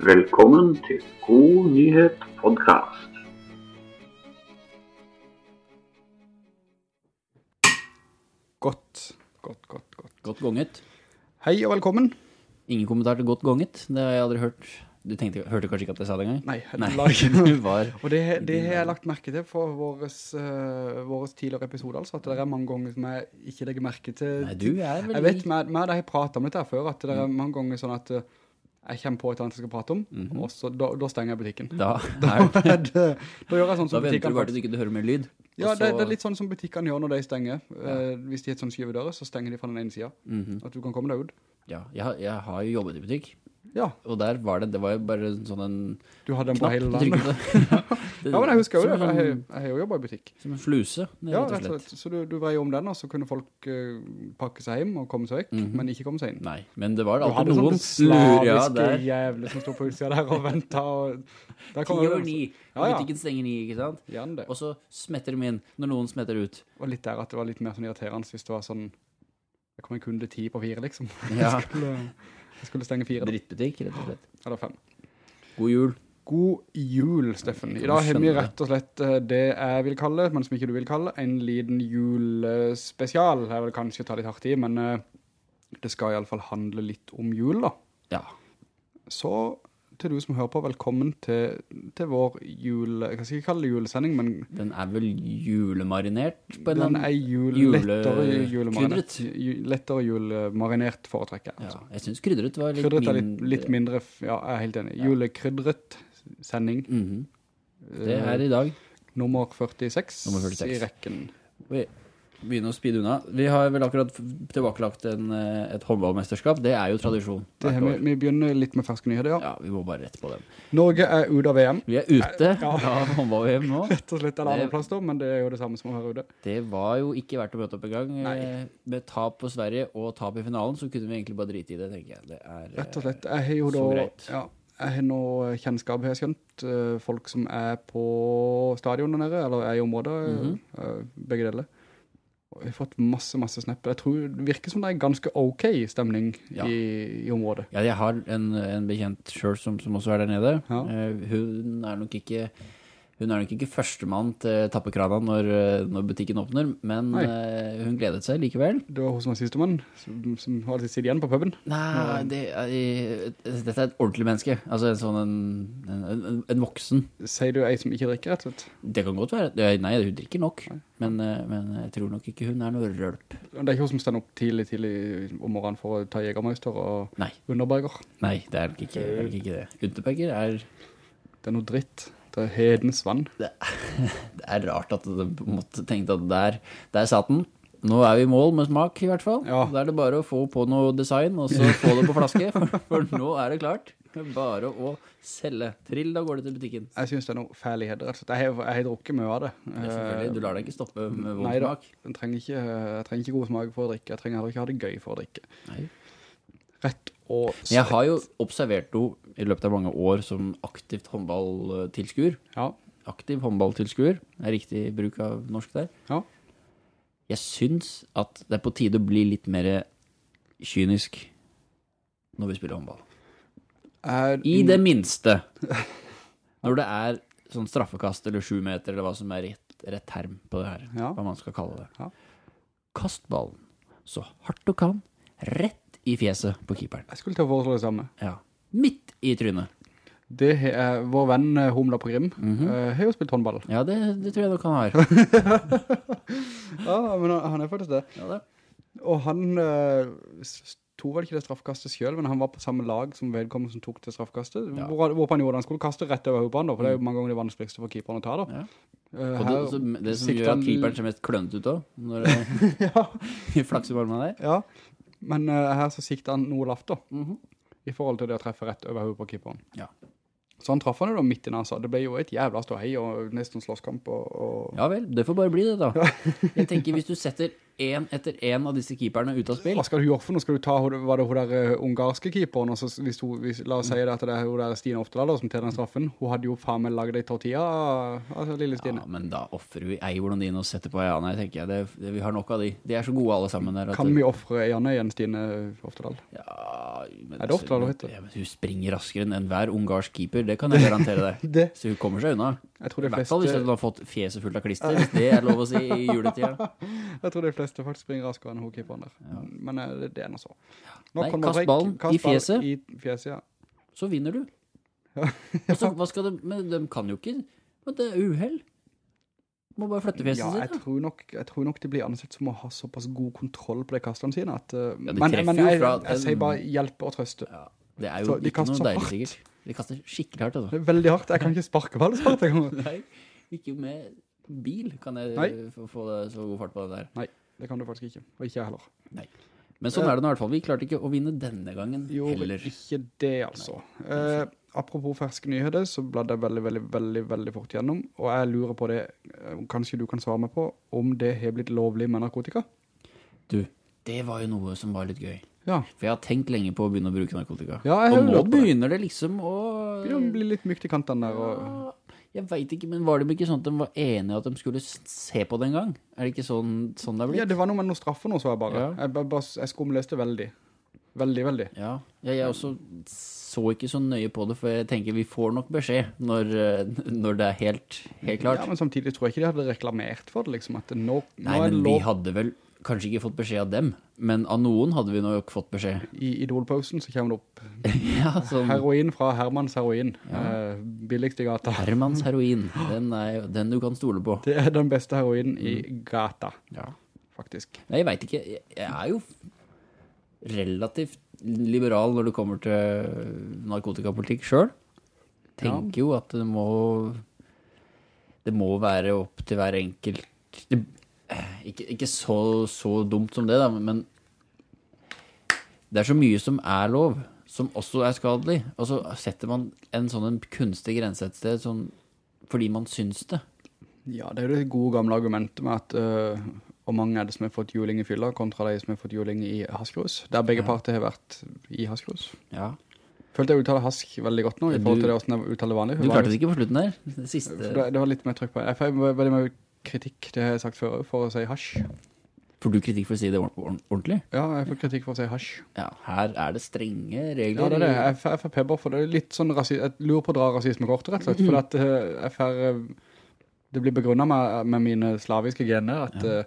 Velkommen til God nyhet podkast. Godt, godt, godt, godt. Godt gonget. Hei og velkommen. Ingen kommentar til godt gonget. Det har jeg aldri hørt. Du tenkte, hørte kanskje ikke at jeg sa det engang? Nei, Nei, var... Og det, det har jeg lagt merke til for våres, uh, våres tidligere episode, altså at det er mange ganger som jeg ikke legger merke til. Nei, du er veldig... Jeg vet, med, med det har pratet om dette før, at det er mange ganger sånn at uh, jeg kommer på et annet jeg skal prate om, og så da, da stenger jeg butikken. Da, Da, da, gjør jeg sånn som butikken. da venter du bare til du ikke hører mer lyd. Ja, det, det er litt sånn som butikkene gjør når de stenger. Eh, hvis de har et sånn skyvedøre, så stenger de fra den ene siden. Mhm. At du kan komme deg ut. Ja, jeg, jeg har jo jobbet i butikk, Ja, og der var det, det var jo bare sånn en du hadde den på hele landet. Ja, men jeg husker jo det, for jeg, sånn- jeg har jo jobbet i butikk. Som en fluse, det, Ja, rett og slett. Så du, du vreier om den, og så kunne folk uh, pakke seg hjem og komme seg vekk, men ikke komme seg inn. Nei, men det var alltid hadde noen lurer, ja, slaviske der. jævler som stod på utsida der og ventet, og der kommer over det, ni. Ja, ja. Butikken stenger ni, ikke sant? Gjerne det. Og så smetter de inn når noen smetter ut. Og litt der at det var litt mer sånn irriterende hvis det var sånn, det kom en kunde ti på fire, liksom. Ja, Jeg skulle, stenge fire, da. drittbutikk, rett og slett. Eller fem. God jul. God jul, Steffen. I dag har vi rett og slett eh, det jeg vil kalle, men som ikke du vil kalle, en liten julespesial. Jeg vil kanskje ta litt hardt i, men eh, det skal i alle fall handle litt om jul da. Ja, Så til du som hører på, velkommen til, til vår jule... jeg skal ikke kalle det julesending, men den er vel julemarinert på en den er jul, jule- lettere julemarinert. Lettere julemarinert foretrekker jeg. Ja, Altså. jeg synes krydret var litt Krydret er litt, mindre. litt mindre, ja, jeg er helt enig. Julekrydret sending, Mhm. Det er i dag. nummer 46, Nummer 46. i rekken. Vi begynner å speede unna. Vi har vel akkurat tilbakelagt en, eh, et håndballmesterskap. Det er jo tradisjon. Det, her, vi, vi begynner litt med ferske nyheter, ja. Ja, vi må bare rette på dem. Norge er ute av VM. Vi er ute Ja. av håndball-VM nå. Rett og slett er det Det- andre plass da, men det er jo det samme som å være ute. Det var jo ikke verdt å møte opp en gang. Nei. Eh, Med tap på Sverige og tap i finalen, så kunne vi egentlig bare drite i det, tenker jeg. Det er, eh, Rett og slett. Jeg har jo da, greit. ja, jeg har nå kjennskap, har jeg skjønt, eh, folk som er på stadionene nede, eller er i området, mm -hmm. begge deler. Og jeg har fått masse, masse snapper. Jeg tror det virker som det er ganske ok stemning Ja. i, i området. Ja, jeg har en, en bekjent selv som, som også er der nede. Ja. Eh, hun er nok ikke hun er nok ikke førstemann til tappekrana når, når butikken åpner, men eh, hun gledet seg likevel. Det var hun som var siste mann, som, som har alltid sittet igjen på puben. Nei, det jeg, dette er et ordentlig menneske. Altså en sånn en, en, en, en voksen. Sier du ei som ikke drikker, rett og slett? Det kan godt være. Nei, hun drikker nok. Men, eh, men jeg tror nok ikke hun er noe rølp. Det er ikke hun som stender opp tidlig, tidlig om morgenen for å ta Jegermeister og Nei, Underberger. nei, det er nok ikke ikke det. Unterberger er, Det er noe dritt. Det er hedens vann. det er rart at du måtte tenke at der, der satt den. Nå er vi i mål med smak i hvert fall. Ja. Da er det bare å få på noe design, og så få det på flaske, for, for nå er det klart. Bare å selge. Trill, da går det til butikken. Jeg synes det er noe fælighet, rett og. Jeg jeg har drukket mye av det. Det selvfølgelig, du lar deg ikke stoppe med vond Nei da, smak. jeg trenger, ikke, jeg trenger ikke god smak for å drikke. Jeg trenger heller ikke ha det gøy for å drikke. Nei. Rett og slett. jeg har jo observert henne i løpet av mange år som aktivt håndballtilskuer. Ja, Aktiv håndballtilskuer er riktig bruk av norsk der. ja. Jeg syns at det er på tide å bli litt mer kynisk når vi spiller håndball. Er, I det minste. Når det er sånn straffekast eller sju meter, eller hva som er rett, rett term på det her. Ja. Hva man skal kalle det. Ja. Kast ballen så hardt du kan, rett i fjeset på keeperen. Jeg skulle til å foreslå det samme. Ja. Midt i trynet. Det er vår venn Homla på Grim. Mhm. eh, har jo spilt håndball. Ja, det, det tror jeg nok han har. Ja, men han- er faktisk det. Ja, det. Og han eh, tog vel ikke det straffkastet selv, men han var på samme lag som vedkommende som tok det straffkastet. Ja. Hvor, hvorpå han gjorde. Han skulle kaste rett over hodet på for det er jo mange ganger det vanskeligste for keeperen å ta da. Ja. Uh, her det, det som gjør at keeperen ser mest klønt ut da, når det ja, flakser med armene der. ja, men uh, her så sikter han noe lavt da, -hmm. i forhold til det å treffe rett over hodet på keeperen. Ja. Så han traff han jo da midt i nasa. Det ble jo et jævla ståhei og nesten slåsskamp og... og... Ja vel, det får bare bli det da. Jeg tenker hvis du setter en etter en av disse keeperne ut av spill. Hva skal du gjøre for noe? Skal du ta, var det hun der uh, ungarske keeperen, og hvis hun, hvis, la oss si det at det er hun der Stine Oftedal som tjener den straffen, hun hadde jo faen meg laget ei tortilla, altså lille Stine. Ja, men da offrer vi Eivorden din og setter på Eiane, tenker jeg. Det, det, vi har nok av de. De er så gode alle sammen der. Kan vi offre Eiane igjen, Stine Oftedal? Ja, men, Er det Oftedal hun heter? Ja, men hun springer raskere enn enhver ungarsk keeper, det kan jeg garantere deg. Det, Så hun kommer seg unna. jeg tror I de hvert fall hvis hun har fått fjeset fullt av klister, hvis det er lov å si i juletida. jeg tror de fleste faktisk springer raskere enn hun keeperen der. Men eh, det, det er noe så. Nå Nei, kast ballen i fjeset. I fjeset, ja. Så vinner du. Ja. så, hva skal de, men de kan jo ikke, men det er uheld. Må bare flytte fjeset Ja, sitt. da. tror, nok, jeg tror nok de blir ansett som å ha såpass god kontroll på de kastene sine at, uh, Ja, de men, men jeg, jeg, sier bare hjelpe og trøste. Ja, det er Så jo de ikke noe deilig sikkert. De kaster skikkelig hardt, altså. Veldig hardt, jeg kan ikke sparke ballspark engang. Nei, ikke med bil kan jeg Nei. få, få så god fart på det der. Nei, det kan du faktisk ikke, og ikke jeg heller. Men sånn er det nå i hvert fall. Vi klarte ikke å vinne denne gangen Jo, heller. ikke det altså. Eh, apropos ferske nyheter, så bladde jeg veldig, veldig, veldig, veldig fort gjennom, og jeg lurer på det, eh, kanskje du kan svare meg på, om det har blitt lovlig med narkotika? Du, det var jo noe som var litt gøy. Ja, For jeg har tenkt lenge på å begynne å bruke narkotika. Ja, jeg har og nå lurt på det. begynner det liksom å... begynner å bli litt mykt i kantene der, og... Jeg vet ikke, men var det ikke sånn at de var enige at de skulle se på det en gang? Er det ikke sånn, sånn det er blitt? Ja, det var noe med noen straffer nå, så jeg bare. Ja. Jeg, bare- jeg skumleste veldig. Veldig, veldig. Ja, ja, jeg også så ikke så nøye på det, for jeg tenker vi får nok beskjed når, eh, når det er helt, helt klart. Ja, men samtidig tror jeg ikke de hadde reklamert for det, liksom, at nå, nå Nei, men lov... de hadde vel kanskje ikke fått beskjed av dem, men av noen hadde vi nok fått beskjed. I Idolposen så kommer det opp ja, som heroin fra Hermans heroin. Eh, billigst i gata. Hermans heroin, den er den du kan stole på. Det er den beste heroinen i Mm. gata, Ja. faktisk. Nei, jeg vet ikke, jeg, jeg er jo relativt liberal når det kommer til narkotikapolitikk selv. Tenker jo at det må, det må være opp til hver enkelt, det, ikke, ikke så, så dumt som det da, men det er så mye som er lov, som også er skadelig. Og så setter man en sånn en kunstig grense et sted, sånn, fordi man syns det. Ja, det er jo det gode gamle argumentet med at uh, hvor mange er det som har fått juling i fylla kontra de som har fått juling i haskrus, der begge Ja. parter har vært i haskrus. Ja. Følte jeg uttaler hask veldig godt nå, i forhold til det hvordan jeg uttaler vanlig. Du klarte det ikke på slutten der, det siste. Det, det var litt mer trykk på det. Jeg følte veldig mye kritikk, det har jeg sagt før, for å si hasj. Får du kritikk for å si det ord- ord- ordentlig? Ja, jeg får kritikk for å si hasj. Ja, her er det strenge regler. Ja, det er det. Jeg får- pepper for det. Er litt sånn rasi jeg lurer på å dra rasismekortet, rett og slett. For at eh, jeg får, eh, det blir begrunnet med, med mine slaviske gener at, ja.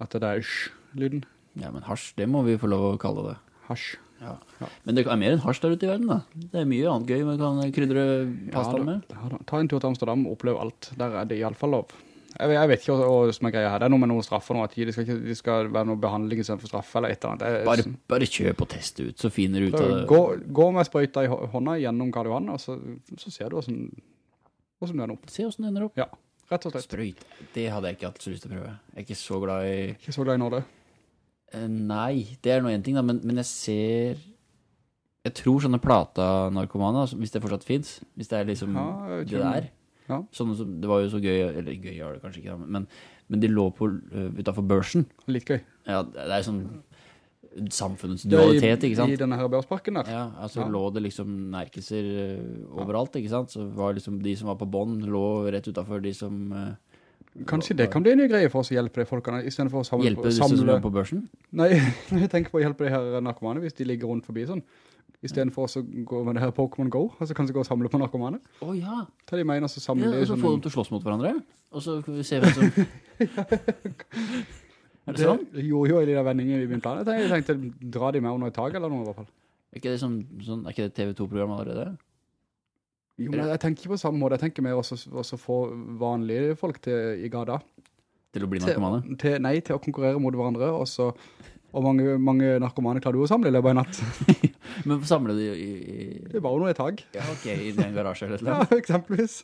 at det er sj-lyden. Ja, men hasj, det må vi få lov å kalle det. Hasj. Ja. Ja. Men det er mer enn hasj der ute i verden, da. Det er mye annet gøy man kan krydre pasta med. ja, da. Ta en tur til Amsterdam og opplev alt. Der er det i alle fall lov. Jeg, jeg vet ikke hva, hva som er greia her. Det er noe med noen straffer nå, at de skal, ikke, de skal være noe behandling for straff eller et eller annet. Jeg- Bare, bare kjøp og test ut, så finner du ut av det. Gå, gå med sprøyta i hånda gjennom Karl Johan, og så, så ser du hvordan, hvordan du ender opp. Se hvordan det ender opp. Ja, rett og slett. Sprøyt, det hadde jeg ikke hatt så lyst til å prøve. Jeg er ikke så glad i... Ikke så glad i nåde. Eh, Nei, det er noe en ting da, men, men jeg ser... Jeg tror sånne plata-narkomane, altså, hvis det fortsatt finnes, hvis det er liksom Ja, det der. Ja. Sånn, det var jo så gøy, eller gøy var det kanskje ikke, men, men de lå på, uh, utenfor børsen. Litt gøy. Ja, det er sånn samfunnets dualitet, ikke I denne her børsparken der. Ja, altså Ja. lå det liksom nærkelser uh, overalt, ikke sant? Så var liksom de som var på bånd, lå rett utenfor de som uh, Kanskje det kan bli en ny greie for oss å hjelpe de folkene, i stedet for å samle, Hjelpe de som er på børsen. Nei, jeg tenker på å hjelpe de her narkomane hvis de ligger rundt forbi sånn. I stedet for å gå med det her Pokémon Go, altså kanskje gå og samle på narkomane. Å ja, Ta de med inn og så samle ja de og så får få dem til å slåss mot hverandre, og så kan vi se hvem som... er det sånn? Det sånn? jo i de der vendingene i min plan. Jeg tenkte, dra de med under et tag eller noe i hvert fall. Er ikke det, som, sånn, er ikke det TV2-program allerede? Jo, men jeg tenker på samme måte. Jeg tenker mer også få vanlige folk til, i gada. Til å bli Til, narkomane? til, nei, til å konkurrere mot hverandre, og så... Og mange, mange narkomane klarer du å samle i løpet av en natt. Men samler du i, i... Det er bare noe i tag. Ja, ok, i en garasje eller noe. Ja, eksempelvis.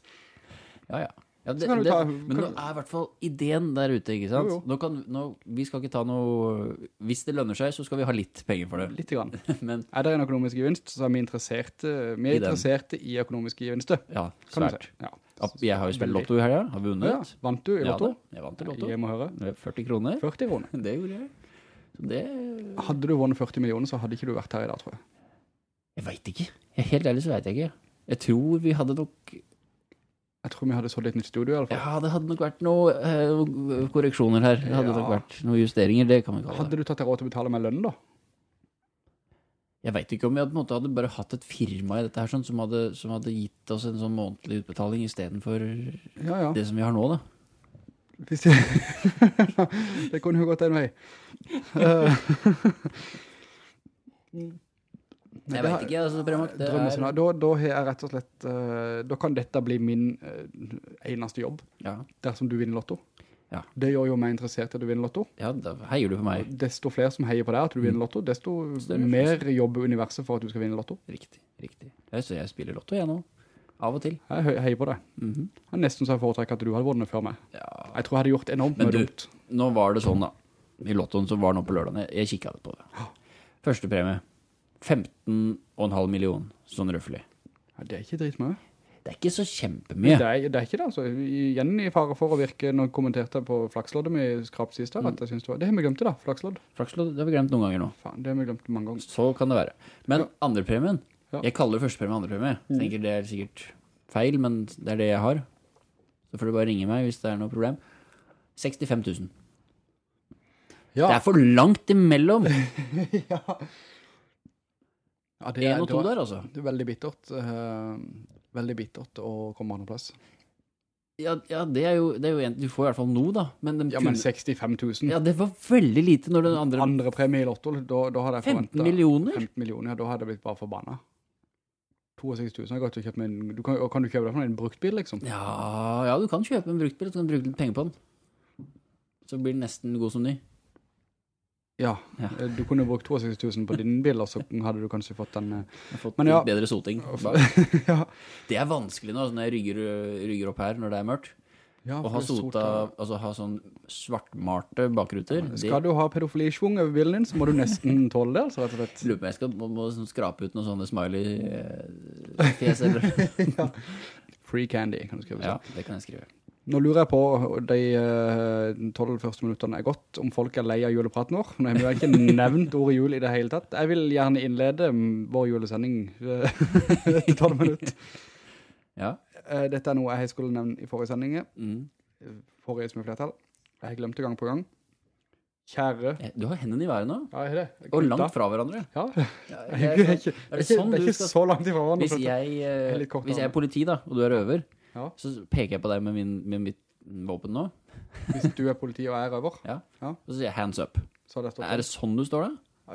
Ja, ja. ja det, det, ta- men nå er i hvert fall ideen der ute, ikke sant? Jo, jo. Nå kan, nå, vi skal ikke ta noe... Hvis det lønner seg, så skal vi ha litt penger for det. Litt grann. Men, Er det en økonomisk gevinst, så er vi interesserte, vi er i interesserte i økonomiske gevinster. ja, svært. si. Ja. Jeg har jo spilt lotto i helga, har Ja, vunnet. vant du i Ja lotto? da, jeg vant i lotto. Jeg må høre. Er 40 kroner. 40 kroner. Det gjorde jeg. Så det, Hadde du vunnet 40 millioner, så hadde ikke du vært her i dag, tror jeg. jeg vet ikke. Jeg, helt ærlig så vet jeg ikke. Jeg tror vi hadde nok, Jeg tror vi hadde så litt nytt studio i alle fall. ja, det hadde nok vært noen eh, korreksjoner her. Det hadde Ja. nok vært noen justeringer, det kan vi kalle det. Hadde du tatt deg råd til å betale med lønn da? Jeg vet ikke om vi hadde, hadde bare hatt et firma i dette her, sånn, som, hadde, som hadde gitt oss en sånn månedlig utbetaling i stedet for Ja, ja. det som vi har nå da. Hvis det... det kunne jo gått en vei. Eh, Jeg vet ikke, altså, Bremak, det er... Da, da har jeg rett og slett, eh, da kan dette bli min eh, eneste jobb, Ja, dersom du vinner lotto. Ja. Det gjør jo meg interessert i at du vinner lotto. ja, da heier du på meg. Desto flere som heier på deg at du vinner lotto, desto mer jobber universet for at du skal vinne lotto. Riktig, riktig. Jeg, jeg spiller lotto jeg nå, av og til. Jeg he- heier på deg. Mhm. Det er nesten så jeg foretrekker at du hadde vunnet før meg. Ja. Jeg tror jeg hadde gjort enormt mye dumt. Nå var det sånn da, i lottoen som var nå på lørdagen, jeg, jeg kikket på det. Første premie, 15,5 million, sånn røffelig. Ja, det er ikke dritmye. Det er ikke så kjempe kjempemye. det, er, det er ikke det, altså. Igjen i fare for å virke, jeg kommenterte på flaksloddet med skrap sist her, at jeg synes det var, det har vi glemt det da, flakslodd. Flakslodd, det har vi glemt noen ganger nå. Faen, det har vi glemt mange ganger. Så kan det være. Men Ja. andre premien, Ja. jeg kaller første premie andre premie. Tenker det er sikkert feil, men det er det jeg har. Så får du bare ringe meg hvis det er noe problem. 65 000. Ja, Det er for langt imellom. ja det er, og to det er- der, altså. Det er veldig bittert, Uh, veldig bittert å komme andre plass. Ja, ja det er jo, det er jo en, du får i hvert fall noe da. Men, ja, Ja, men 65 000. ja, det var veldig lite når den andre... Andre premie i Lotto, da, da hadde jeg 15 millioner? 15 millioner, ja, da hadde jeg blitt bare forbannet. 62 000 har jeg gått og kjøpt meg en... Du kan, kan du kjøpe det for en bruktbil, liksom? Ja, ja, du kan kjøpe en bruktbil, så kan du bruke litt penger på den. Så blir den nesten god som ny. Ja, Ja. eh, du kunne brukt 62 000 på din bil, og så hadde du kanskje fått en... eh, Jeg har fått Men ja. bedre soting. ja, Det er vanskelig nå, når jeg rygger, rygger opp her når det er mørkt. Ja, Å ha sota, altså ha sånn svartmalte bakruter. Ja, Skal du ha pedofilisvung over bilen din, så må du nesten tåle det, altså, rett og slett. lurer på jeg skal må, må sånn skrape ut noen sånne smiley-fjes, eller? Free candy, kan du skrive. Ja, Ja. det kan jeg skrive. Nå lurer jeg på, de tolv første minutterne er gått, om folk er lei av julepraten vår. Nå har vi jo ikke nevnt ordet jul i det hele tatt. Jeg vil gjerne innlede mm, vår julesending til tolv minutter. Ja. Eh, Dette er noe jeg skulle nevne i forrige sendinger. Mm. forrige som er flertall. Jeg har glemt det gang på gang. Kjære... Eh, Du har hendene i været nå, Ja, har det. Og langt fra hverandre. Ja, er ikke, er det det er ikke, sånn det er ikke skal- så langt ifra hverandre. Hvis jeg, er eh, kort hvis jeg er politi da, og du er røver, Ja. så peker jeg på deg med, min, med mitt våpen nå, Hvis du er politi og jeg er røver, ja. Og så sier jeg hands up. Er det sånn du står da?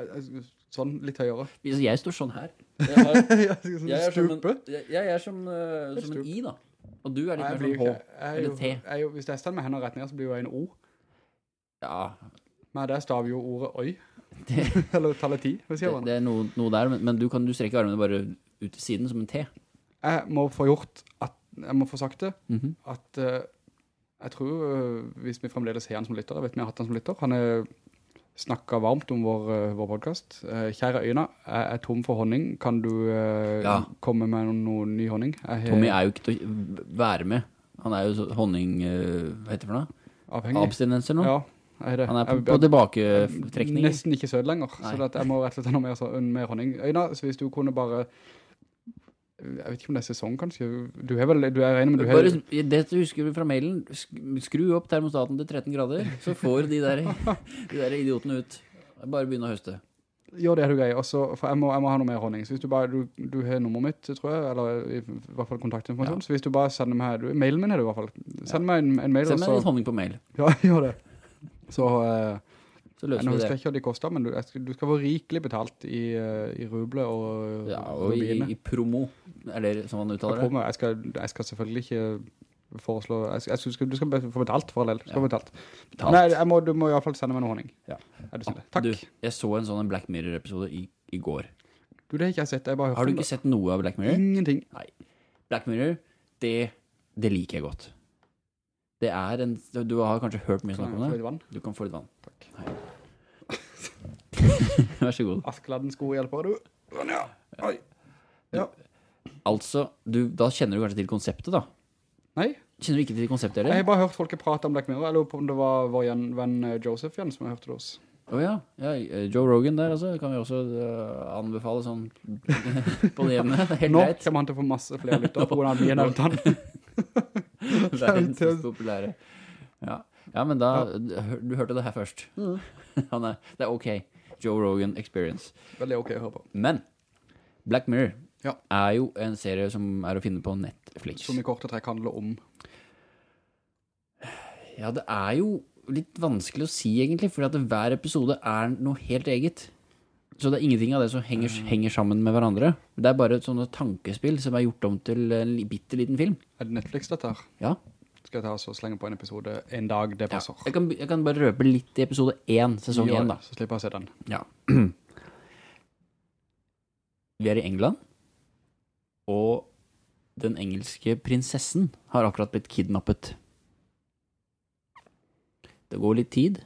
Sånn litt høyere. Hvis jeg står sånn her. Jeg, har, jeg er som en, jeg, jeg er som, uh, som en I da. Og du er litt mer som sånn H. er eller T. er jo- Hvis jeg står med hendene rett ned, så blir jo jeg en O. Ja, Men der stav jo ordet øy. det, Eller tallet ti, hvis jeg det, det er noe, noe der, men, men du kan du strekke armene bare ut til siden som en T. Jeg må få gjort at, jeg må få sagt det, Mhm. at uh, jeg tror, eh, hvis vi fremdeles har han som lytter, jeg vet vi har hatt han som lytter, han har snakket varmt om vår, eh, vår podcast. Eh, kjære Øyna, jeg er tom for honning. Kan du eh, Ja. komme med noen, noen ny honning? Har- Tommy er jo ikke til å være med. Han er jo så honning, hva heter det for noe? avhengig. Abstinenser nå. Ja, det. Han er på, på tilbaketrekning. Nesten ikke sød lenger, Nei. så jeg må rett og slett ha noe mer, så, mer honning. Øyna, så hvis du kunne bare, jeg vet ikke om det er sesong kanskje, du er vel, du er regnet, men du har... Bare, det du husker fra mailen, skru opp termostaten til 13 grader, så får de der, de der idiotene ut. Bare begynne å høste. Gjør det er du grei, og så, for jeg må, jeg må ha noe mer honning. Så hvis du bare, du, du har nummeret mitt, tror jeg, eller i, i hvert fall kontaktinformasjon, Ja. så hvis du bare sender meg, du, mailen min er det i hvert fall. Send meg en, en mail, Send meg en litt honning på mail, ja, gjør det. Så, eh, så løser vi husker jeg det. ikke hva de koster, men du, du skal få rikelig betalt i, eh, i ruble og, Ja, og i, rubine. i promo, er det som man uttaler det? Promo, jeg, skal, jeg skal selvfølgelig ikke foreslå, jeg, jeg skal, du skal få betalt for del, du Ja. betalt. Betalt. Nei, må, du må i hvert fall sende meg noe honning. Ja. Er du snill? Takk. Du, Du, jeg så en sånn Black Mirror-episode i, i går. det har ikke jeg sett, jeg bare Har du ikke det. sett noe av Black Mirror? Ingenting. Nei. Black Mirror, det, det liker jeg godt. Det er en, du har kanskje hørt mye snakk om det? Du kan få litt vann. Takk. Hei. Vær så god. Askeladden sko hjelper, du. Sånn, ja. Oi. Ja. Altså, du, da kjenner du kanskje til konseptet da. Nei, Kjenner du ikke til konseptet jeg har bare hørt folk prate om Black Mirror. Jeg lurer på om det var vår venn eh, Joseph igjen som jeg hørte det hos. Å ja. ja, eh, Joe Rogan der altså, kan vi også uh, anbefale sånn på det jevne. Helt Nå greit. kommer han til å få masse flere lytter på hvordan vi har nevnt han. Verdens populære. Ja. ja, men da, du hørte det her først. Han er, det er ok. Joe Rogan Experience. Veldig ok å høre på. Men Black Mirror Ja. er jo en serie som er å finne på Netflix. Som i korte trekk handler om Ja, det er jo litt vanskelig å si egentlig, for at hver episode er noe helt eget. Så det er ingenting av det som henger, henger sammen med hverandre. Det er bare sånne tankespill som er gjort om til en bitte liten film. Er det Netflix dette her? Ja. Skal jeg ta oss og slenge på en episode en dag det ja. Jeg, kan, jeg kan bare røpe litt i episode 1, sesong Gjør 1 da. Så slipper jeg å se den. Ja. Vi er i England, og den engelske prinsessen har akkurat blitt kidnappet. Det går litt tid.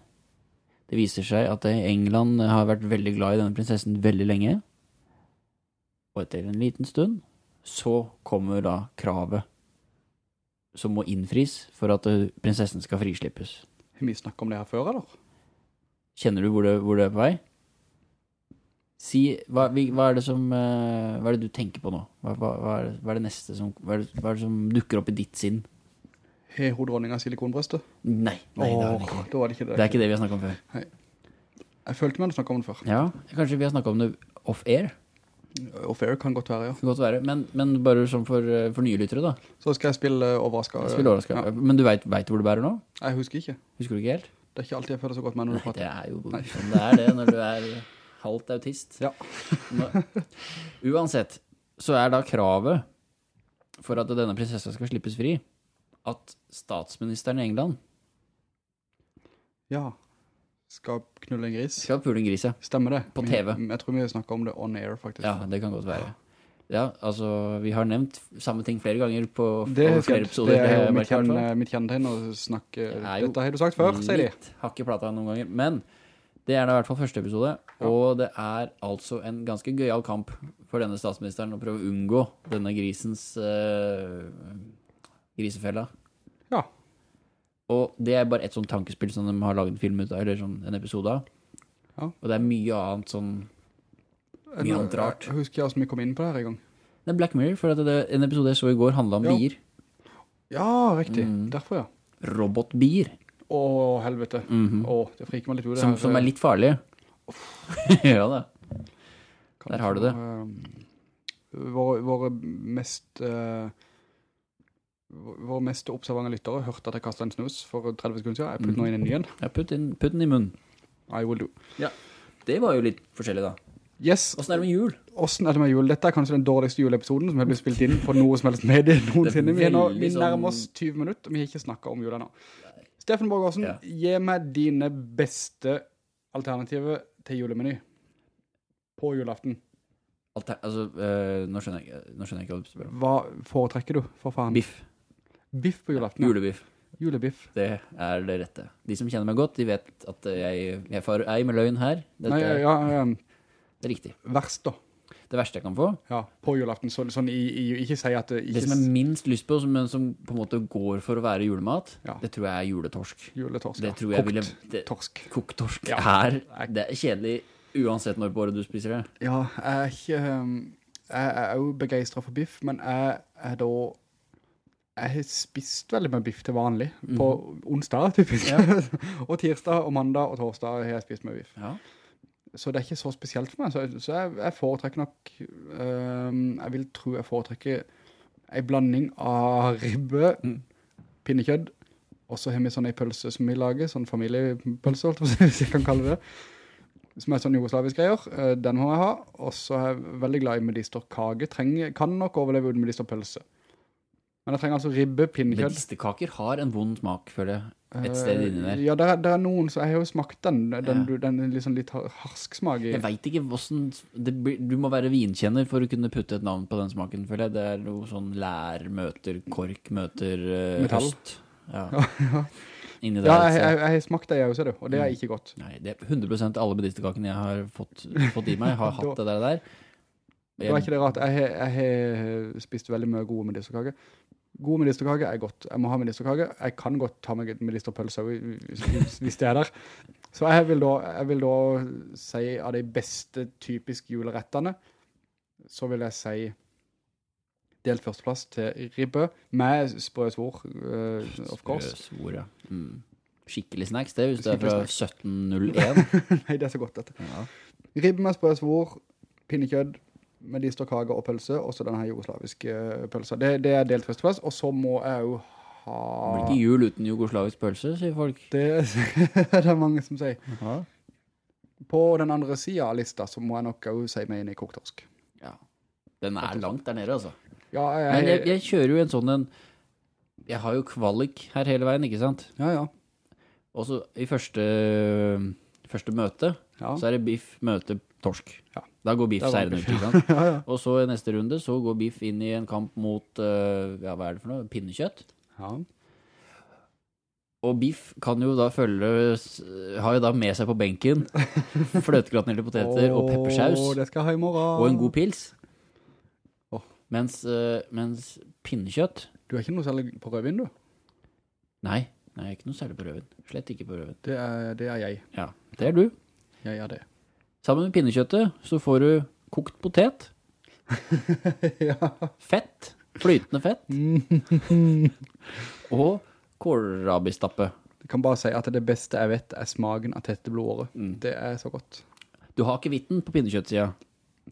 Det viser seg at England har vært veldig glad i denne prinsessen veldig lenge. Og etter en liten stund så kommer da kravet som må innfris for at eh, prinsessen skal frislippes. Har vi snakket om det her før, eller? Kjenner du hvor det, hvor det er på vei? Si, hva, hva er det som eh, Hva er det du tenker på nå? Hva, hva, hva, er, det, er det neste som hva er det, er det som dukker opp i ditt sinn? Har hun dronninga silikonbrøstet? Nei, nei det er det ikke. Det er ikke det vi har snakket om før. Jeg følte vi hadde snakket om det før. Ja, kanskje vi har snakket om det off-air. Og fair kan godt være, ja. Kan godt være. Men, men bare sånn for, eh, for nye lyttere, da. Så skal jeg spille. Spill overrasket. Ja. Men du vet, vet du hvor du bærer nå? Jeg husker ikke. Husker du ikke helt? Det er ikke alltid jeg føler så godt med når du Nei, det prater. er jo sånn det er det når du er halvt autist. Ja. Uansett, så er da kravet for at denne prinsessa skal slippes fri, at statsministeren i England Ja. Skal knulle en gris. skal pule en gris, ja. Stemmer det? På Vi- TV. Jeg tror vi snakker om det on air, faktisk. Ja, det kan godt være. Ja, altså, vi har nevnt samme ting flere ganger på, Det er, flere episoder. det er jo mitt, merket i hvert kjenn, fall. mitt kjennetegn å snakke Det jo Dette har du sagt før, sier de. Litt hakkeplata noen ganger, men det er da i hvert fall første episode, og det er altså en ganske gøyal kamp for denne statsministeren å prøve å unngå denne grisens uh, grisefella. Ja. Og det er bare et sånt tankespill som de har laget en film ut av, eller sånn en episode av. Ja. Og det er mye annet sånn Mye annet rart. Jeg husker jeg hvordan vi kom inn på det her en gang. Det er Black Mirror, for det, en episode jeg så i går handlet om Ja. bier. Ja, riktig. Mm. Derfor, ja. Robotbier. Å, helvete. Mhm. Å, det friker meg litt ut. som, som er litt farlige. ja da. Kanskje der har du det. eh, Våre, våre mest uh, Våre mest observante lyttere hørte at jeg kastet en snus for 30 sekunder siden. Jeg putter nå inn en ny en. Jeg putt, inn, putt den i munnen. I will do. Det var jo litt forskjellig, da. Yes, Hvordan er det med jul? Hvordan er det med jul? Dette er kanskje den dårligste juleepisoden som har blitt spilt inn på noe som helst medie noensinne. Vi, nå, vi nærmer sånn- oss 20 minutter, og vi har ikke snakket om jul nå. Steffen Borgårdsen, Ja. gi meg dine beste alternativer til julemeny på julaften. Alter, altså, øh, nå, skjønner jeg, nå skjønner jeg ikke hva du spør om. Hva foretrekker du, for faen? Biff. Biff på julaften? Julebiff. Julebiff. Det er det rette. De som kjenner meg godt, de vet at jeg, jeg får ei med løgn her. Dette, Nei, ja, ja, Det er riktig. verst da. Det verste jeg kan få, Ja, på julaften. Så, sånn i, i, ikke si at det det som jeg minst lyst på, men som på en måte går for å være julemat, Ja. det tror jeg er juletorsk. juletorsk. Det ja. tror jeg Kokt ville... Det, torsk. kokt torsk Ja. er, det er kjedelig uansett når på året du spiser det. Ja, jeg er ikke... um, Jeg er jo begeistret for biff, men jeg er da... Jeg har spist veldig med biff til vanlig. På onsdag, typisk. og tirsdag og mandag og torsdag har jeg spist med biff. Ja. Så det er ikke så spesielt for meg. Så, så jeg, jeg foretrekker nok... um, jeg vil tro jeg foretrekker en blanding av ribbe, Mm. pinnekjødd, og så har vi sånn en pølse som vi lager, sånn familiepølse, jeg hvis jeg kan kalle det. Som er sånn jugoslavisk greier. Eh, Den må jeg ha. Og så er jeg veldig glad i medisterkage. Trenger, kan nok overleve uten medisterpølse. Men jeg trenger altså ribbe, pinnekjødd. Medisterkaker har en vond smak, føler jeg. Et sted inni der. Eh, Ja, det er, det er noen, så jeg har jo smakt den. Den, Ja. den, liksom litt harsk smak i. Jeg vet ikke hvordan det Du må være vinkjenner for å kunne putte et navn på den smaken, føler jeg. Det er noe sånn lær møter kork møter uh, Metall. høst. Ja. Inni der. Ja, jeg, jeg, jeg har smakt det, jeg også, det, og det er Mm. ikke godt. Nei, det er 100% alle medisterkakene jeg har fått, fått i meg, har hatt det der. der. Det var ikke det rart. Jeg jeg har spist veldig mye gode medisterkaker. God medisterkake er godt. Jeg må ha ministerkage. Jeg kan godt ta meg medisterpølse hvis, det er der. Så jeg vil, da, jeg vil da si av de beste typisk julerettene, så vil jeg si delt førsteplass til ribbe med sprø svor, eh, of course. Svor, ja. Mm. Skikkelig snacks, det, hvis det er fra 1701. Nei, det er så godt dette. Ja. Ribbe med sprø svor, pinnekjødd, medisterkake og pølse, og så denne her jugoslaviske eh, pølsa. Det, det er delt førsteplass, og så må jeg jo Det ha... blir ikke jul uten jugoslavisk pølse, sier folk. Det er det mange som sier. Aha. På den andre siden av lista så må jeg nok også si meg inn i koktorsk. ja. Den er langt der nede, altså. Ja, jeg, Men jeg, jeg kjører jo en sånn en Jeg har jo kvalik her hele veien, ikke sant? ja, ja. Og så i første, første møte, Ja. så er det biff, møte, torsk. Ja. Da går biff seieren ut, ikke sant? Og så i neste runde så går biff inn i en kamp mot, uh, ja, hva er det for noe? Pinnekjøtt. ja. Og biff kan jo da følge, har jo da med seg på benken, fløtegratinerte poteter og peppersaus, Åh, det skal jeg ha i morgen. og en god pils. Åh. Mens, uh, mens pinnekjøtt, Du er ikke noe særlig på rødvin, du? nei, nei, ikke noe særlig på røven. Slett ikke på røven. Det er, det er jeg. Ja, det er du. Jeg er det. Sammen med pinnekjøttet så får du kokt potet, ja. fett, flytende fett, og kålrabistappe. Jeg kan bare si at det beste jeg vet er smaken av tette blodåret. Mm. Det er så godt. Du har akevitten på pinnekjøttsida.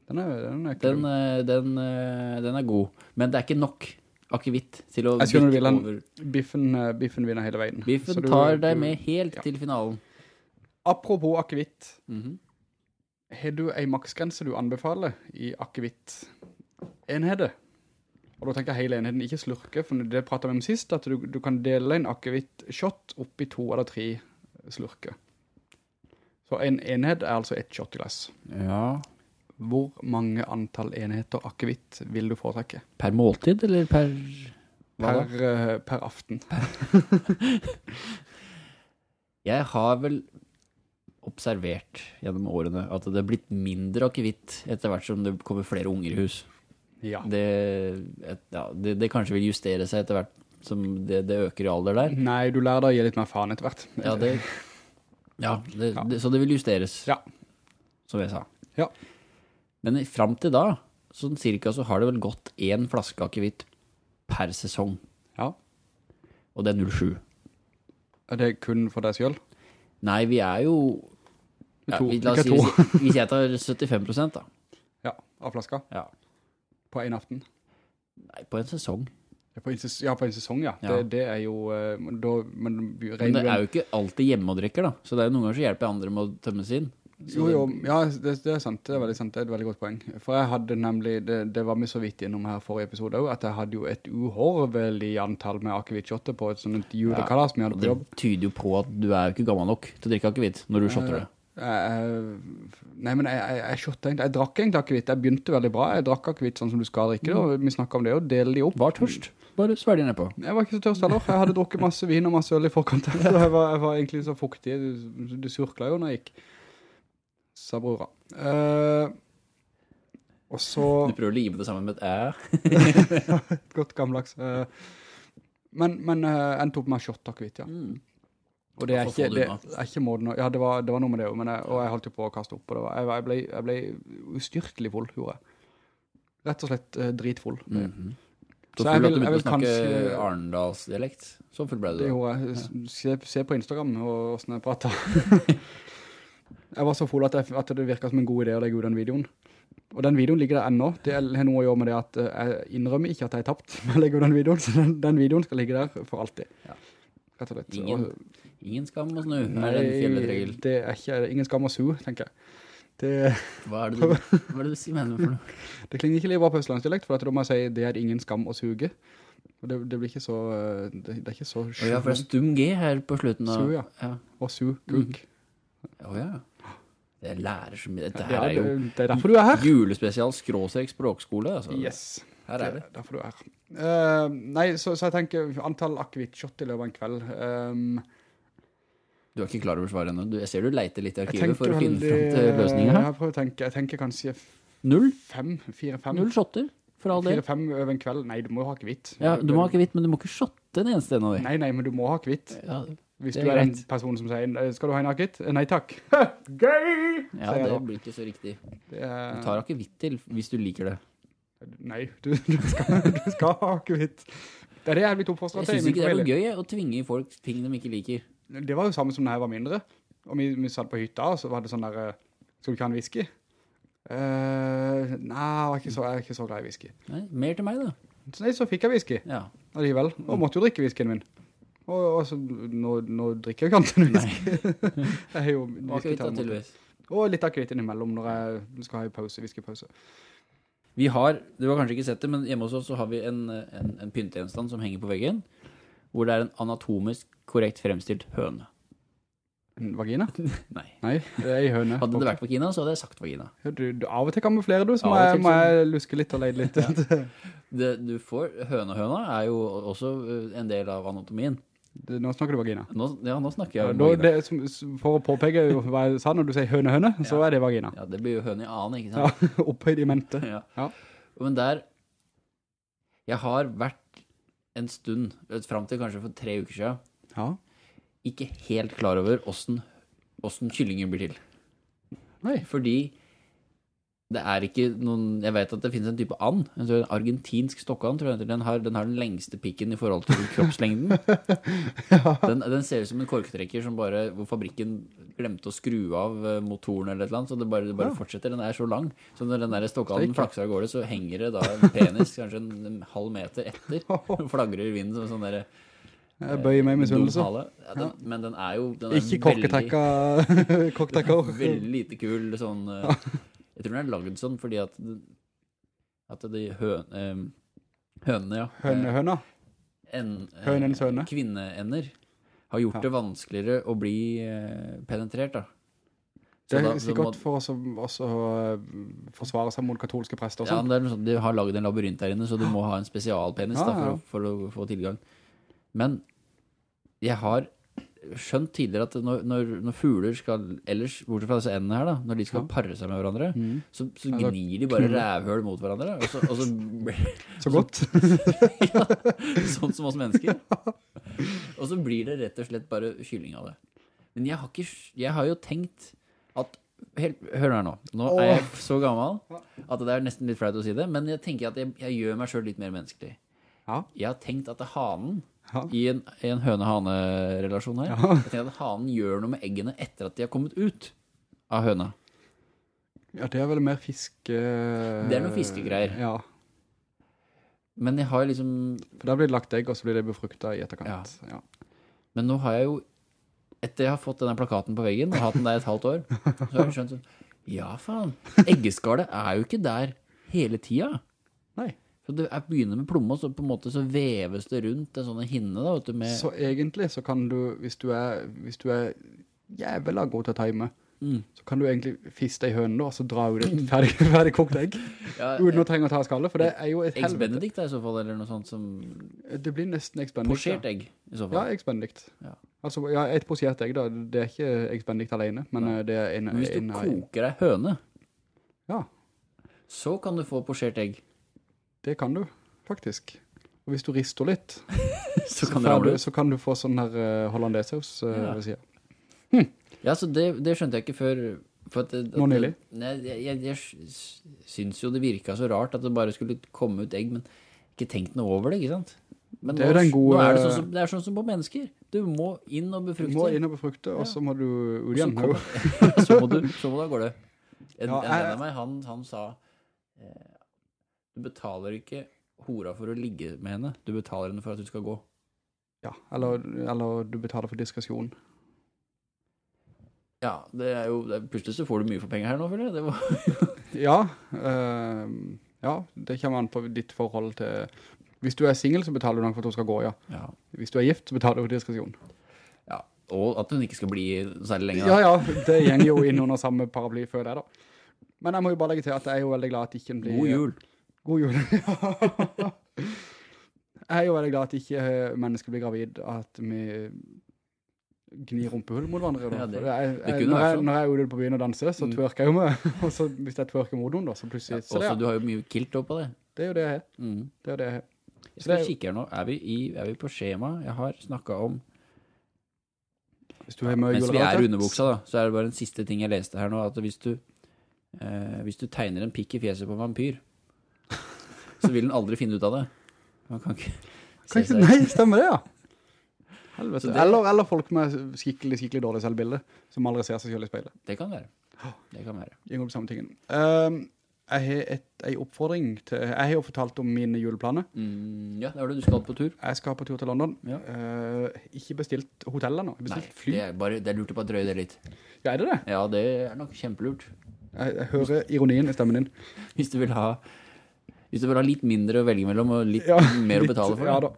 Den er, den er Den, eh, den, eh, den er god, men det er ikke nok akevitt til å Jeg skjønner du vil, den. Biffen, eh, biffen vinner hele veien. Biffen Så du- tar deg med helt ja. til finalen. Apropos akevitt. Mhm. Har du en maksgrense du anbefaler i akkevitt enheter? Og da tenker jeg hele enheten, ikke slurke, for det pratet vi om sist, at du, du kan dele en akkevitt shot opp i to eller tre slurke. Så en enhet er altså et shot glass. Ja. Hvor mange antall enheter akkevitt vil du foretrekke? Per måltid, eller per... Per, Per, eh, per aften. Jeg har vel observert gjennom årene at det er blitt mindre akevitt etter hvert som det kommer flere unger i hus. Ja. Det, et, ja, det, det kanskje vil justere seg etter hvert som det, det øker i alder der. Nei, du lærer deg å gi litt mer faen etter hvert. Ja, det, ja, Ja. så det vil justeres, Ja. som jeg sa. Ja. Men fram til da, sånn cirka så har det vel gått én flaske akevitt per sesong, Ja. og det er 07. Er det kun for deg selv? Nei, vi er jo... Ja, To. vi, la oss si, hvis, hvis jeg tar 75% da. Ja, av flaska. Ja. På en aften. Nei, på en sesong. Ja, på en, ses ja, på en sesong, ja. Ja. Det, det er jo... eh, da, men, Men det er jo ikke alltid hjemme og drikker da, så det er jo noen ganger så hjelper andre med å tømme sin. Jo, jo, ja, det, det er sant. Det er veldig sant. Det er et veldig godt poeng. For jeg hadde nemlig, det, det var vi så vidt innom her forrige episode også, at jeg hadde jo et uhorvelig antall med akevittshotter på et sånt julekalas vi hadde på Det tyder jo på at du er jo ikke gammel nok til å drikke akevitt når du shotter det. Jeg- nei, men jeg, jeg, jeg shotta egentlig, jeg drakk egentlig akkvitt, Jeg begynte veldig bra. Jeg drakk akkvitt sånn som du skal drikke det, og vi snakket om det, og delte de opp. Var tørst. Bare svelg nedpå. Jeg var ikke så tørst heller. Jeg hadde drukket masse vin og masse øl i forkant. Så jeg var, jeg var egentlig så fuktig. Du, du surklet jo når jeg gikk. Sa brora. Uh, og så... Du prøver å lime det sammen med et æ. Godt gammeldags. Uh, men men uh, endte opp med shot akevitt, ja. Mm. Og det er ikke, det er ikke måten å... Ja, det var, det var noe med det jo men jeg, og jeg holdt jo på å kaste opp, og det var, jeg, jeg, ble, jeg ble ustyrtelig full, gjorde jeg. Rett og slett uh, dritfull. Mhm. Så Så jeg full vil- at du begynte å snakke kanskje- Arendalsdialekt. Så full ble du Det gjorde jeg. Se, se på Instagram og hvordan jeg prater. jeg var så full at, jeg, at det virket som en god idé å legge ut den videoen. Og den videoen ligger der ennå. Det har noe å gjøre med det at eh, jeg innrømmer ikke at jeg er tapt med å legge ut den videoen, så den, den videoen skal ligge der for alltid. Ja. Rett og slett. Ingen Og- Ingen skam å snu, er en fjelletregel. det er ikke, ingen skam å su, tenker jeg. Det, Hva er det du, hva er det du sier mener for noe? det klinger ikke bra på østlandsdialekt, for at da må jeg si det er ingen skam å suge. Og det, det blir ikke så, det, det er ikke så Og ja, for det er stum G her på slutten av... Su, ja. ja. Og su, kuk. Å ja. Jeg lærer så mye. Dette Det, her er, jo det, det er derfor du er her. julespesial skråstrek språkskole, altså. Yes. Her er vi. er Derfor du er. Eh, nei, så, så jeg tenker antall akevitt-shot i løpet av en kveld. Um, Du er ikke klar over svaret ennå. Du- Jeg ser du leiter litt i arkivet for å finne veldig- frem til løsningen her. Jeg prøver å tenke, jeg tenker kanskje Null? Fem, fire, fem. Null shotter, for all del. Fire, fem over en kveld. Nei, du må ha kvitt. Ja, du må ha kvitt, men du må ikke shotte den eneste enda. Nei, nei, men du må ha kvitt. Ja, Hvis du er er en person som sier, «Eh, skal du ha en akvitt? Nei, takk. Gøy! ja det blir ikke så riktig. Det er- Du tar akevitt til hvis du liker det. Nei, du, du, skal, du skal ha akevitt. Det er det jeg er blitt oppfostret til Jeg synes ikke det noe gøy å tvinge folk ting de ikke liker. Det var jo samme som da jeg var mindre. Og vi, vi satt på hytta, og så var det sånn der, Skulle skal du ikke ha en whisky? Uh, nei, jeg var er ikke så glad i whisky. Nei, mer til meg da. Så, nei, så fikk jeg whisky, Ja. alligevel. Og måtte jo drikke whiskyen min. Og, og så, nå, nå drikker jeg ikke annet whisky. jeg er jo tydeligvis. Og litt akkurat innimellom når jeg skal ha en pause, whiskypause. Vi har, du har kanskje ikke sett det, men hjemme hos oss så har vi en, en, en pyntegjenstand som henger på veggen, hvor det er en anatomisk korrekt fremstilt høne. En vagina? Nei. Nei, det er i høne. Hadde det vært vagina, så hadde jeg sagt vagina. Ja, Du, du, av og til kamuflerer du, så må jeg, må jeg luske litt og leide litt. Det, du får, hønehøna er jo også eh, en del av anatomien. Nå snakker du vagina. Nå, ja, nå snakker jeg om vagina. det, som- for å påpeke hva jeg sa når du sier høne-høne, så er det vagina. Ja, det blir jo høne i annen, ikke Ja, sant? opphøyd i mente. Ja. Ja. Men der, jeg har vært en stund, frem til kanskje for tre uker siden, Ja. ikke helt klar over hvordan, hvordan kyllingen blir til. Nei. Fordi det er ikke noen, jeg vet at det finnes en type and, en sånn argentinsk stokkand, tror jeg, den har, den har den lengste pikken i forhold til kroppslengden. den, den ser ut som en korktrekker som bare, hvor fabrikken glemte å skru av eh, motoren eller et eller annet, så det bare, det bare Ja. fortsetter, den er så lang. Så når den der stokkanden flakser av gårde, så henger det da en penis kanskje en, en halv meter etter, flagrer i vinden som sånn der Jeg bøyer meg med misunnelse. Ja, den, Men den er jo den er Ikke korketrekka. Veldig lite kul sånn eh, Jeg tror den er laget sånn fordi at At de høne, eh, hønene, ja Hønehøna? eh, eh, Hønens høne. Kvinneender har gjort Ja. det vanskeligere å bli penetrert da Det er da- sikkert må- for å oss å forsvare seg mot katolske prester og Ja, sånn. sånt, de har laget en labyrint der inne Så du må ha en spesialpenis Ja, da, for, å, for å få tilgang Men jeg har skjønt tidligere at når, når, når fugler skal Ellers, bortsett fra disse endene her da Når de skal Ja. parre seg med hverandre Mm. så, så Ja, gnir de bare rævhøl mot hverandre, og så, og så Så godt. ja, sånn som oss mennesker. Og så blir det rett og slett bare kylling av det. Men jeg har, ikke, jeg har jo tenkt at helt, Hør her nå. Nå er jeg så gammel at det er nesten litt flaut å si det, men jeg tenker at jeg, jeg gjør meg sjøl litt mer menneskelig. Ja. Jeg har tenkt at hanen Ja. i en, en høne-hane-relasjon her. Ja. Jeg tenker at hanen gjør noe med eggene etter at de har kommet ut av høna. Ja, det er vel mer fiske... Det er noe fiskegreier. Ja, Men jeg har liksom for da blir det lagt egg, og så blir det befruktet i etterkant. Ja. Men nå har jeg jo, etter jeg har fått denne plakaten på veggen, og hatt den der et halvt år, så har jeg skjønt sånn, ja faen, eggeskallet er jo ikke der hele tida. Så det er begynner med plomma, så på en måte så veves det rundt en sånn hinne da, vet du, med... Så egentlig så kan du, hvis du er, hvis du er jævla god til å time, Mm. så kan du egentlig fiste i hønen da, og så dra ut et ferdig, ferdig kokt egg, Ja, uten å trenge å ta skallet, for det er jo et helvete. Er i så fall, eller noe sånt som... Det blir nesten Eggs Benedict. Posjert egg, i så Ja, fall. Eggs Benedict. Ja. Altså, ja, et posjert egg da, det er ikke Eggs Benedict alene, men Nei. eh, det er en... Men hvis du en, koker deg høne, Ja, så kan du få posjert egg. Det kan du, faktisk. Og hvis du rister litt, Så så, kan så, du, så kan du få sånn her uh, hollandesaus uh, Ja. ved siden. Ja, så det, det skjønte jeg ikke før... At, at, Nå nylig? Nei, jeg, jeg, jeg syns jo det virket så rart at det bare skulle komme ut egg, men ikke tenkt noe over det, ikke sant? Men Det er nå, den gode- nå er det, sånn som, det er sånn som på mennesker. Du må inn og befrukte. Du må inn og befrukte, og så må du ut igjen. så, så, må du, så må du av gårde. En, Ja, jeg- en av meg, han, han sa eh, Du betaler ikke hora for å ligge med henne, du betaler henne for at du skal gå. Ja, eller, eller du betaler for diskresjon. Ja, det er jo det, Plutselig så får du mye for penger her nå, føler jeg. Det var, Ja, øh, ja, det kommer an på ditt forhold til... Hvis du er single, så betaler du nok for at hun skal gå, ja. ja. Hvis du er gift, så betaler du for diskresjon. ja. Og at hun ikke skal bli særlig lenge. Ja, Da. ja, det gjenger jo inn under samme paraply før det da. Men jeg må jo bare legge til at jeg er jo veldig glad at ikke hun blir... God jul. God jul. jeg er jo veldig glad at ikke eh, mennesker blir gravid, at vi gnir rumpehull mot hverandre. Ja, det- jeg, det jeg, når, jeg, sånn. når jeg er ute på byen og danser, så twerker jeg jo meg. Og så hvis jeg twerker mot noen da, så plutselig... det, Også, er- du har jo mye kilt opp på det. det er jo det jeg har. Mm. Det er det jeg har. Jeg skal kikke her nå. Er vi, i, er vi på skjema? Jeg har snakket om Mens vi er underbuksa, da, så er det bare den siste ting jeg leste her nå, at hvis du, eh, hvis du tegner en pikk i fjeset på en vampyr, så vil den aldri finne ut av det. Man kan ikke Kan ikke, nei, stemmer det, ja. Helvete. Det- Eller, eller folk med skikkelig, skikkelig dårlig selvbilde, som aldri ser seg selv i speilet. Det kan være. Det kan være. Gjengår på samme tingen. Um, jeg har et, en oppfordring til... Jeg har jo fortalt om mine juleplaner. Mm, ja, det var det du skal på tur. Jeg skal på tur til London. Ja. Uh, ikke bestilt hotellet nå, har Nei, Bestilt fly. det er, bare, det er lurt å bare drøye det litt. Ja, er det det? Ja, det er nok kjempelurt. Jeg, jeg hører ironien i stemmen din. Hvis du vil ha, hvis du vil ha litt mindre å velge mellom, og litt Ja, mer å betale for. Ja da.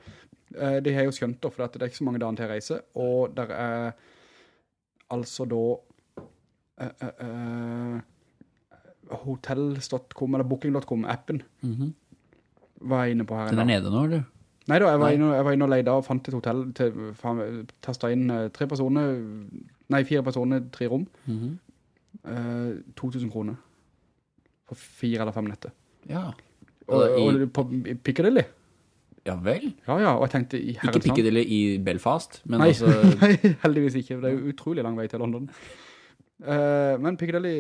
Eh, det har jo skjønt da, for det er ikke så mange dager til å reise, og der er altså da uh, uh, uh, hotels.com eller booking.com appen Mhm. var jeg inne på her. en Den er nede nå, eller? Nei da, jeg var, inne, jeg var inne og leide og fant et hotell til, faen, tastet inn tre personer, nei, fire personer, tre rom, Mhm. eh, 2000 kroner for fire eller fem netter. Ja. Og, Og i- på Piccadilly. Ja vel? Ja, ja, og jeg tenkte Ikke. Piccadilly i Belfast, men Nei, altså... nei, heldigvis ikke. Det er jo utrolig lang vei til London. Uh, men Piccadilly,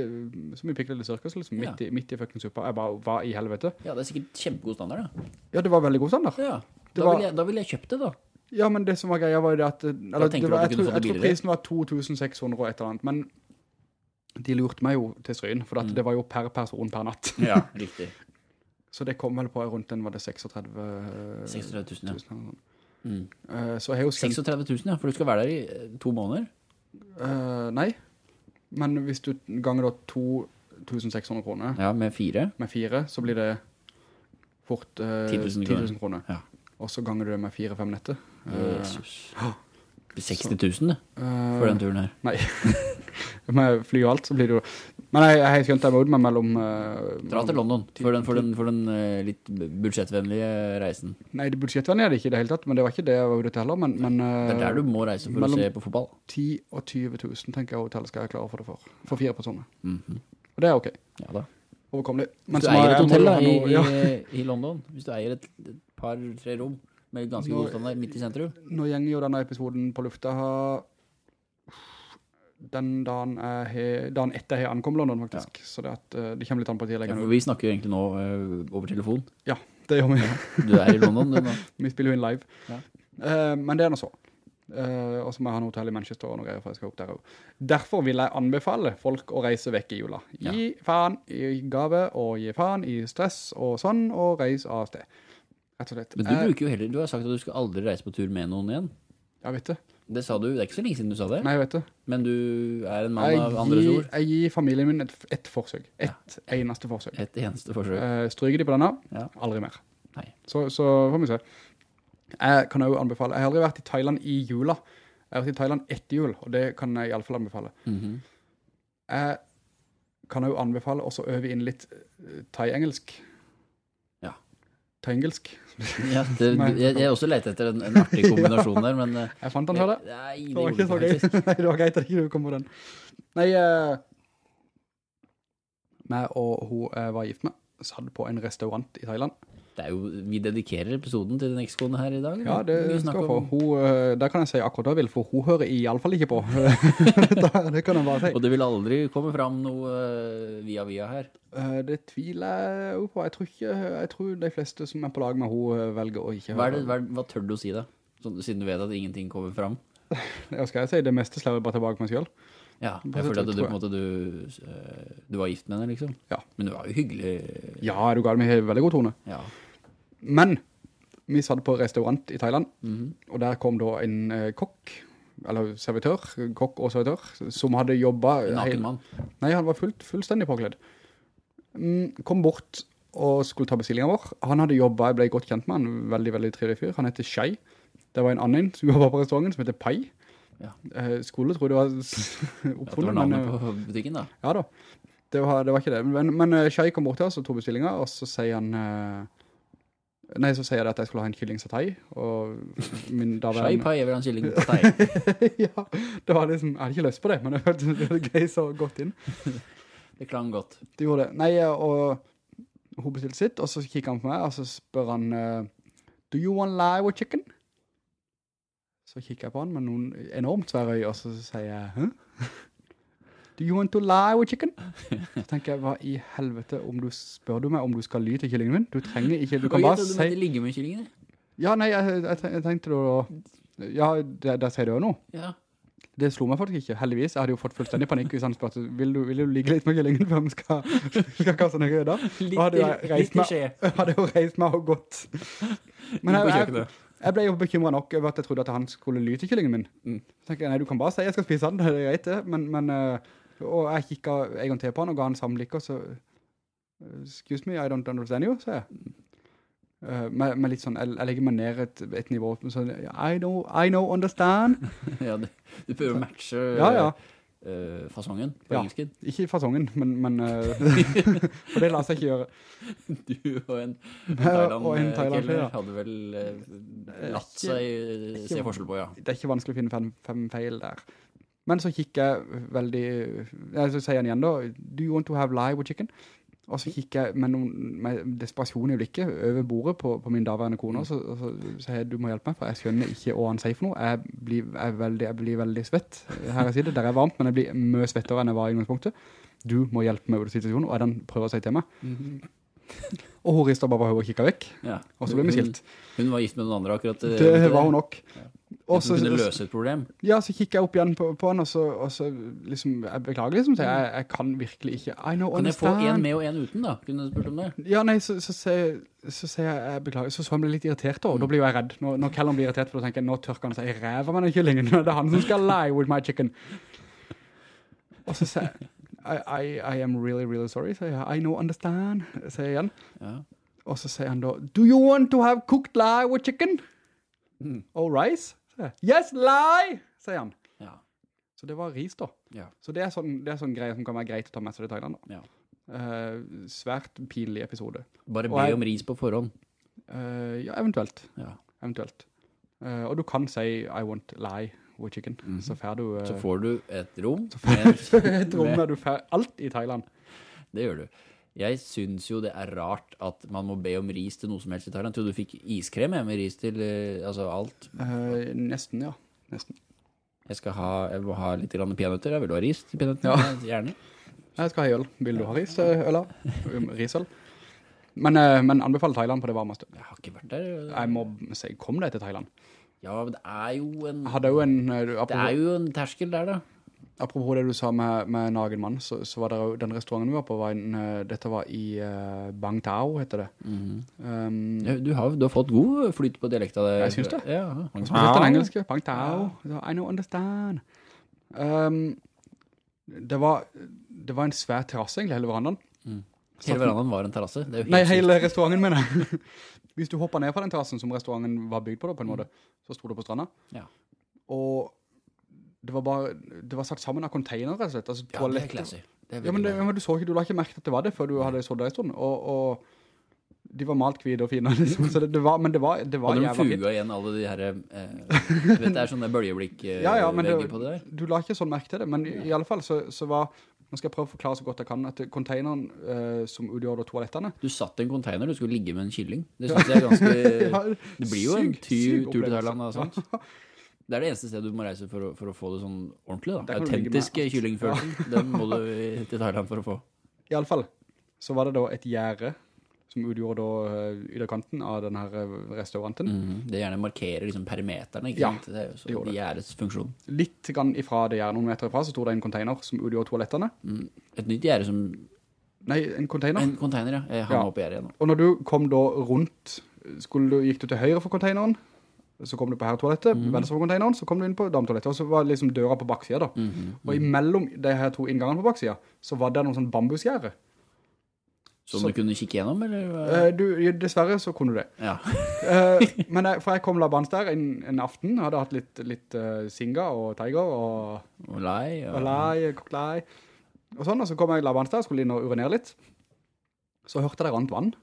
som i Piccadilly Circus, liksom, midt, i, midt i fucking suppa, jeg bare, hva i helvete? Ja, det er sikkert kjempegod standard, da. Ja, det var veldig god standard. Ja, da, var- vil jeg, da vil jeg kjøpt det, da. Ja, men det som var greia var jo det at, eller, det var, jeg, tror, jeg tror prisen var 2600 og et eller annet, men de lurte meg jo til stryn, for Mm. det var jo per person per natt. Ja, riktig. Så det kom vel på rundt den, var det 36 000? 36 000, ja. eller noe. Mm. uh, så jeg jo skjønt, 36 000, ja, for du skal være der i eh, to måneder. Uh, nei, men hvis du ganger da 2600 kroner, Ja, med fire. med fire, så blir det fort uh, 10 000 10 kroner. 000 kroner. Ja. Og så ganger du det med fire-fem netter. Jesus. Uh, 60 000 det, for den turen her. Nei, med fly og alt, så blir det jo... Men jeg, jeg skjønte skjønt jeg må meg med mellom... Uh, Dra til London for den, for den, for den uh, litt budsjettvennlige reisen. Nei, det budsjettvennlige er det ikke i det hele tatt, men det var ikke det jeg var ute til heller, men... men uh, Det er der du må reise for å se på fotball. Mellom 10 og 20 000, tenker jeg hotellet skal jeg klare for det for. For fire personer. Mhm. Og det er ok. Ja da. Overkommelig. Hvis du eier et hotell da, i, ja. i, London, hvis du eier et, et par, tre rom med ganske god standard midt i sentrum, Nå gjenger jo denne episoden på lufta her den dagen, har- dagen etter jeg ankom London, faktisk. Så det, at, eh, det kommer litt an på tid jeg ja, legger vi snakker jo egentlig nå uh, over telefon. Ja, det gjør vi. Du er i London du nå. vi spiller jo inn live. Ja. Uh, men det er noe så. Uh, og så må jeg ha noe hotell i Manchester og noe greier, for jeg skal opp der også. Derfor vil jeg anbefale folk å reise vekk i jula. Gi faen i gave, og gi faen i stress og sånn, og reis av sted. Rett og slett. Men du bruker jo heller, du har sagt at du skal aldri reise på tur med noen igjen. Jeg vet det. Det sa du, det er ikke så lenge siden du sa det. Nei, jeg vet det. Men du er en mann Jeg av andre gir, ord. jeg gir familien min et, et forsøk. Et eneste forsøk. Et eneste forsøk. Uh, stryker de på denne, Ja. aldri mer. Nei. Så, så får vi se. Jeg kan også anbefale, jeg har aldri vært i Thailand i jula. Jeg har vært i Thailand etter jul, og det kan jeg i alle fall anbefale. Mhm. Jeg kan også anbefale også å øve inn litt eh, thai-engelsk. Ja. Thai-engelsk. Ja, det, jeg, jeg også lette etter en, en artig kombinasjon der, men eh, Jeg fant den før det. Nei, det var ikke så gøy. Nei, det var greit at ikke du kom på den. Nei, uh, meg og hun jeg var gift med, satt på en restaurant i Thailand. Det er jo, vi dedikerer episoden til den ekskone her i dag. Ja, det skal jeg få. Hun, eh, der kan jeg si akkurat jeg vil, for hun hører i alle fall ikke på. Det kan jeg bare si. Og det vil aldri komme fram noe eh, via via her. Eh, Det tviler jeg jo på. Jeg tror, ikke, jeg tror de fleste som er på lag med hun velger å ikke høre. det, hva, er- hva tør du å si da? Sånn, siden du vet at ingenting kommer fram. Ja, skal jeg si, det meste slår jeg bare tilbake meg selv. Ja, jeg føler at du, på en måte, du, du var gift med henne, liksom. Ja. Men du var jo hyggelig. Ja, du ga meg veldig god tone. Ja. Men, vi satt på restaurant i Thailand, Mhm. og der kom da en eh, kokk, eller servitør, kokk og servitør, som hadde jobbet... En naken mann. Nei, han var fullt, fullstendig påkledd. Mm, kom bort og skulle ta bestillingen vår. Han hadde jobbet, jeg ble godt kjent med han, veldig, veldig trivelig fyr. Han heter Shai. Det var en annen som jobbet på restauranten som heter Pai. Ja. Eh, skulle tro det var Ja, det var navnet men... eh, på butikken da. Ja da, det var, det var ikke det. Men, men eh, Shai kom bort til oss og tog bestillingen, og så sier han... eh, Nei, så sier jeg at jeg skulle ha en kylling satai, og min daværende... daværende... pai vel en kylling til ja, det var liksom, jeg hadde ikke løst på det, men jeg følte det var gøy så godt inn. Det klang godt. Det gjorde det. Nei, og hun bestilte sitt, og så kikker han på meg, og så spør han, eh, do you want live with chicken? Så kikker jeg på han med noen enormt svære øy, og så sier jeg, hæ? Do you want to lie with chicken? Så tenker jeg, hva i helvete, om du spør du meg om du skal lyte til kyllingen min? Du trenger ikke, du kan bare du måtte ligge med kyllingen? Ja, nei, jeg, jeg, jeg tenkte da... Ja, der, der sier du jo noe. Ja. Det slo meg faktisk ikke, heldigvis. Jeg hadde jo fått fullstendig panikk hvis han spørte, vil du, vil du ligge litt med kyllingen før vi skal, skal kaste ned røda? Litt, hadde jeg reist meg, hadde jo reist meg og gått. Men jeg, jeg, jeg ble jo bekymret nok over at jeg trodde at han skulle lyte kyllingen min. Mm. Så tenker jeg, nei, du kan bare si jeg skal spise den, det er greit det. Men, men eh, og jeg kikket en gang til på han og ga han og så, excuse me, I don't understand you, sa jeg. Uh, med, med litt sånn, jeg, jeg legger meg ned et, et nivå, sånn, I know, I know, understand. Ja, du, du prøver å matche Ja, ja. Uh, fasongen på Ja. engelsken. Ikke fasongen, men, men uh, for det lar seg ikke gjøre. Du og en en Thailand-keller Thailand-fyr, ja. hadde vel latt Ikke- seg ikke, se forskjell på, ja. Det er ikke vanskelig å finne fem, fem feil der. Men så kikker jeg veldig, ja, så sier han igjen da, do you want to have live with chicken? Og så kikker jeg med, noen, med desperasjon i blikket over bordet på, på min daværende kone, og så, og så sier jeg, du må hjelpe meg, for jeg skjønner ikke hva han sier for noe. Jeg blir, jeg veldig, jeg blir veldig svett. Her jeg det, der er varmt, men jeg blir mye svettere enn jeg var i utgangspunktet. Du må hjelpe meg over situasjonen, og den prøver å si til meg. Og hun rister bare på hodet og kikker vekk, ja. og så ble vi Hun- skilt. Hun var gift med noen andre akkurat. Det, Det var hun nok. Og så- kunne løse et problem. Ja, så kikker jeg opp igjen på, på han, og så, og så liksom, jeg beklager liksom, så jeg, jeg kan virkelig ikke, I know, Kan jeg få en med og en uten da? Kunne du spurt om det? Ja, nei, så, så, sier- jeg, jeg beklager, så så han ble litt irritert da, og da blir jo jeg redd. Når, når Callum blir irritert, for da tenker jeg, nå tørker han seg i ræva med den kyllingen, det er han som skal lie with my chicken. Og så sier jeg, I, I, I am really, really sorry, sier jeg, I know, understand, sier jeg igjen. Ja. Og så sier han da, do you want to have cooked lie with chicken? Mm. Or rice? Yes, lie, sier han. Ja. Så det var ris da. Ja. Så det er sånn, det er sånn greier som kan være greit å ta med seg til Thailand da. Ja. Uh, svært pinlig episode. Bare be om ris på forhånd. Uh, ja, eventuelt. Ja. Eventuelt. Uh, og du kan si, I want lie with chicken. Så får du... Så får du et rom. et rom der du får alt i Thailand. Det gjør du. Jeg synes jo det er rart at man må be om ris til noe som helst i Thailand. Tror du du fikk iskrem med ris til eh, altså alt. Eh, nesten, ja. Nesten. Jeg skal ha, jeg må ha litt peanøtter. Vil du ha ris til peanøttene? Ja. Gjerne. Jeg skal ha øl. Vil du ha ris, eh, øl? Um, Risøl. Men, eh, men anbefaler Thailand på det varmeste. Jeg har ikke vært der. Jeg må si, kom deg til Thailand. Ja, men det er jo en, hadde jo en, det er jo en terskel der da. Apropos det du sa med, med Nagen Mann, så, så var det jo, den restauranten vi var på, var en, eh, dette var i uh, Bang Tao, heter det. um, Du har, du har fått god flyt på dialekta Det. Jeg synes det. Ja. Og så den engelske, Bang Tao, I know understand. Um, det, var, det var en svær terrasse egentlig, hele verandaen. Hele verandaen var en terrasse. Er Nei, sykt. hele restauranten mener jeg. Hvis du hopper ned fra den terrassen som restauranten var bygd på da, på en måte, så stod du på stranda. Ja. Og det var bare, det var satt sammen av konteiner, rett og slett. Altså, Ja, det er er Ja, men, det, men du ikke, du la ikke merke at det var det før du hadde så det en stund. Og, og de var malt hvide og fine, liksom. Så det, det var, men det var, det var Hadde de jævla fint. fuga igjen alle de her eh, Vet det er sånne bølgeblikk eh, Ja, ja, men på det der du la ikke sånn merke til det. Men i, i alle fall så, så var, nå skal jeg prøve å forklare så godt jeg kan, at containeren eh, som utgjorde toalettene, Du satt i en container, du skulle ligge med en kylling Det synes jeg er ganske Det blir jo en ty, tur til. Thailand og sånt Det er det eneste stedet du må reise for å, for å få det sånn ordentlig da Autentisk kyllingfølelse. Ja. Den må du til Thailand for å få i alle fall, så var det da et gjære som utgjorde da yderkanten av denne eh, restauranten. Mhm. Det gjerne markerer liksom perimeterne ikke Ja, sant? Det er jo så det gjerdets funksjon Litt grann ifra det gjære, noen meter ifra, så stod det en container som utgjorde toalettene. Mm. Et nytt gjære som Nei, en container. En container, ja Jeg hang Ja. opp gjæret igjen Og når du kom da rundt, skulle du, gikk du til høyre for containeren, så kom du på herretoalettet, venstre for containeren, så kom du inn på dametoalettet, og så var liksom døra på baksida da. Og imellom de her to inngangene på baksida, så var det noen sånn bambusgjære. Som Så- du kunne kikke gjennom, eller? Eh, du, dessverre så kunne du det. Ja Eh, men jeg, for jeg kom labans der en, en aften, hadde hatt litt, litt uh, Singa og Tiger og, Og lei og og lei. og sånn, og så kom jeg labans der, skulle inn og urinere litt. Så hørte jeg det rant vann.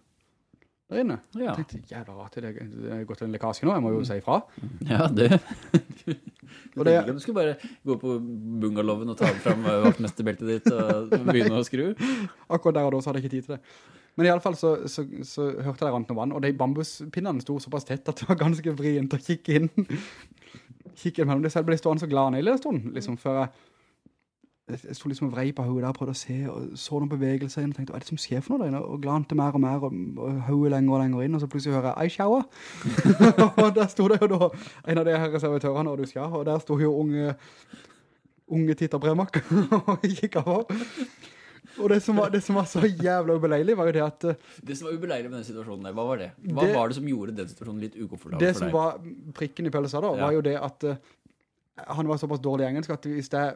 Der inne. Ja. Jeg tenkte, jævla rart, det er det er gått en lekkasje nå, jeg må jo si ifra. Ja, det. Og det- det... Du skulle bare gå på bungalowen og ta frem eh, vaktmesterbeltet ditt og begynne å skru. Akkurat der og da så hadde jeg ikke tid til det. Men i alle fall så, så, så hørte jeg rant noe vann, og de bambuspinnene sto såpass tett at det var ganske vrient å kikke inn. kikke inn mellom det, så jeg ble stående så glad ned i en stund, liksom, før jeg jeg sto liksom og vrei på hodet der, prøvde å se, og så noen bevegelser inn, og tenkte, hva er det som skjer for noe der inne? Og glante mer og mer, og, og hodet lenger og lenger inn, og så plutselig hører jeg, I shower. og der sto det jo da, en av de her reservatørene, og du skal, og der sto jo unge, unge Titta Bremak, og gikk av opp. Og det som, var, det som var så jævla ubeleilig var jo det at eh, Det som var ubeleilig med den situasjonen der, hva var det? Hva Det- var det som gjorde den situasjonen litt ukomfortabel det som var prikken i pølsa da, Ja. var jo det at eh, han var såpass dårlig i engelsk at hvis jeg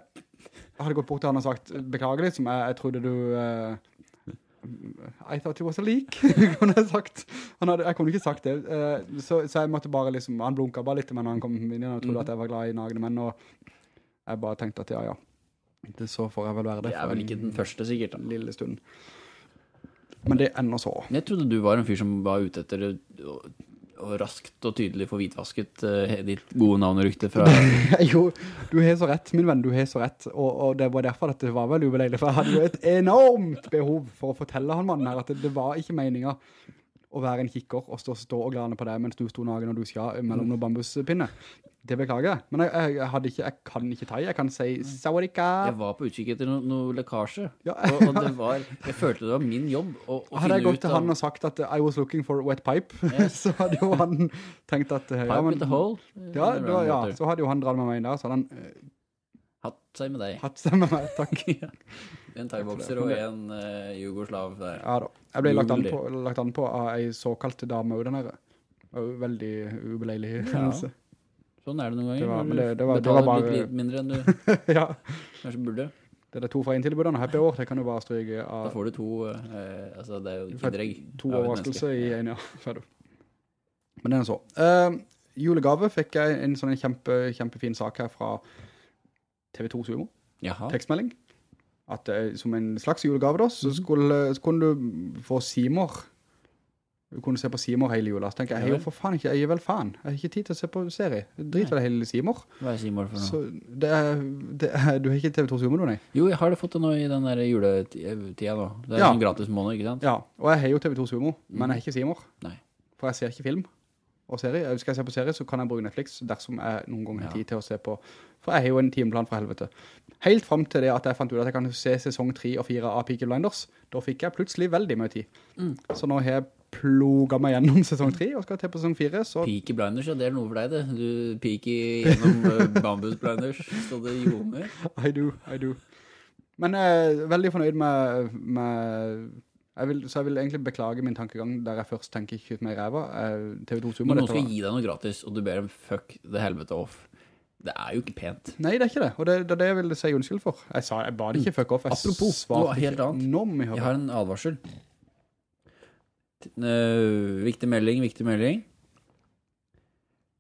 hadde gått bort til han og sagt, beklager liksom, jeg, jeg trodde du... Uh, I thought it was a leak, kunne jeg sagt. Han hadde, jeg kunne ikke sagt det, Uh, så, så jeg måtte bare liksom, han blunket bare litt men han kom inn igjen og trodde Mhm. at jeg var glad i nagene menn, og jeg bare tenkte at ja, ja, det, så får jeg vel være det Det er vel ikke den første, sikkert. da. lille stund. Men det ender så. Jeg trodde du var en fyr som var ute etter å raskt og tydelig få hvitvasket uh, ditt gode navn og rykte fra jo, du har så rett, min venn, du har så rett. Og, og det var derfor at det var veldig ubeleilig, for jeg hadde jo et enormt behov for å fortelle han mannen her at det, det var ikke meningen å være en kikker og stå, stå og glane på deg mens du sto nagen og du skal mellom noen bambuspinne. Det beklager jeg. Men jeg, jeg, ikke, jeg kan ikke ta i. Jeg kan si sawarika. Jeg var på utkikk etter noen noe lekkasje. Ja. og, og det var Jeg følte det var min jobb å, å Hadde jeg gått til han og sagt at I was looking for wet pipe, Yes. så hadde jo han tenkt at... Ja, Pipe men, in the hole. ja, da, ja, så hadde jo han dratt med meg inn der, så hadde han Uh, Hatt seg med deg. hatt seg med meg, takk. En thaibokser og en uh, jugoslav der. Ja da. Jeg ble lagt an, på, lagt an på av ei såkalt dame og den her. Veldig ubeleilig hendelse. Sånn er det noen ganger. Det var- det- det var- det var betaler bare- litt mindre enn du ja. kanskje burde. Det er det to fra inntilbudene her på år, det kan du bare stryke Da får du to uh, Altså, det er jo Du kinderegg. to overraskelser i en, ja. Ferdig. Men den så. Uh, julegave fikk jeg en sånn kjempe, kjempefin sak her fra TV2 Sumo, Jaha. tekstmelding. At eh, som en slags julegave da, Mhm. så, skulle, så kunne du få Simor. Du kunne se på Simor hele jula. Så tenker jeg, jeg er jo for faen ikke, jeg er vel fan. Jeg har ikke tid til å se på serie. Drit vel hele Simor. Hva er Simor for noe? Så det er, det er, du har ikke TV2 Simor nå, nei? Jo, jeg har det fått det nå i den der juletida nå. Det er Ja. en gratis måned, ikke sant? Ja, og jeg har jo TV2 Simor, men jeg har ikke Simor. Nei. For jeg ser ikke film og serie. Skal jeg se på serie, så kan jeg bruke Netflix dersom jeg noen ganger har Ja. tid til å se på. For jeg har jo en timeplan for helvete. Helt frem til det at jeg fant ut at jeg kan se sesong 3 og 4 av Peaky Blinders. Da fikk jeg plutselig veldig mye tid. Mm. Så nå har jeg ploget meg gjennom sesong 3 og skal til på sesong 4, så Peaky Blinders, ja, det er noe for deg, det. Du peaky gjennom uh, Bambus Blinders, så det ljomer. I do, I do. Men jeg er veldig fornøyd med, med jeg vil, så jeg vil egentlig beklage min tankegang der jeg først tenker ikke ut meg ræva. Eh, TV2 Sumo, Når noen skal gi deg noe gratis, og du ber dem fuck the helvete off, det er jo ikke pent. Nei, det er ikke det. Og det, det er det jeg vil si unnskyld for. Jeg sa, jeg ba det ikke fuck off. Jeg Apropos, noe helt annet. Jeg har en advarsel. Uh, viktig melding, viktig melding.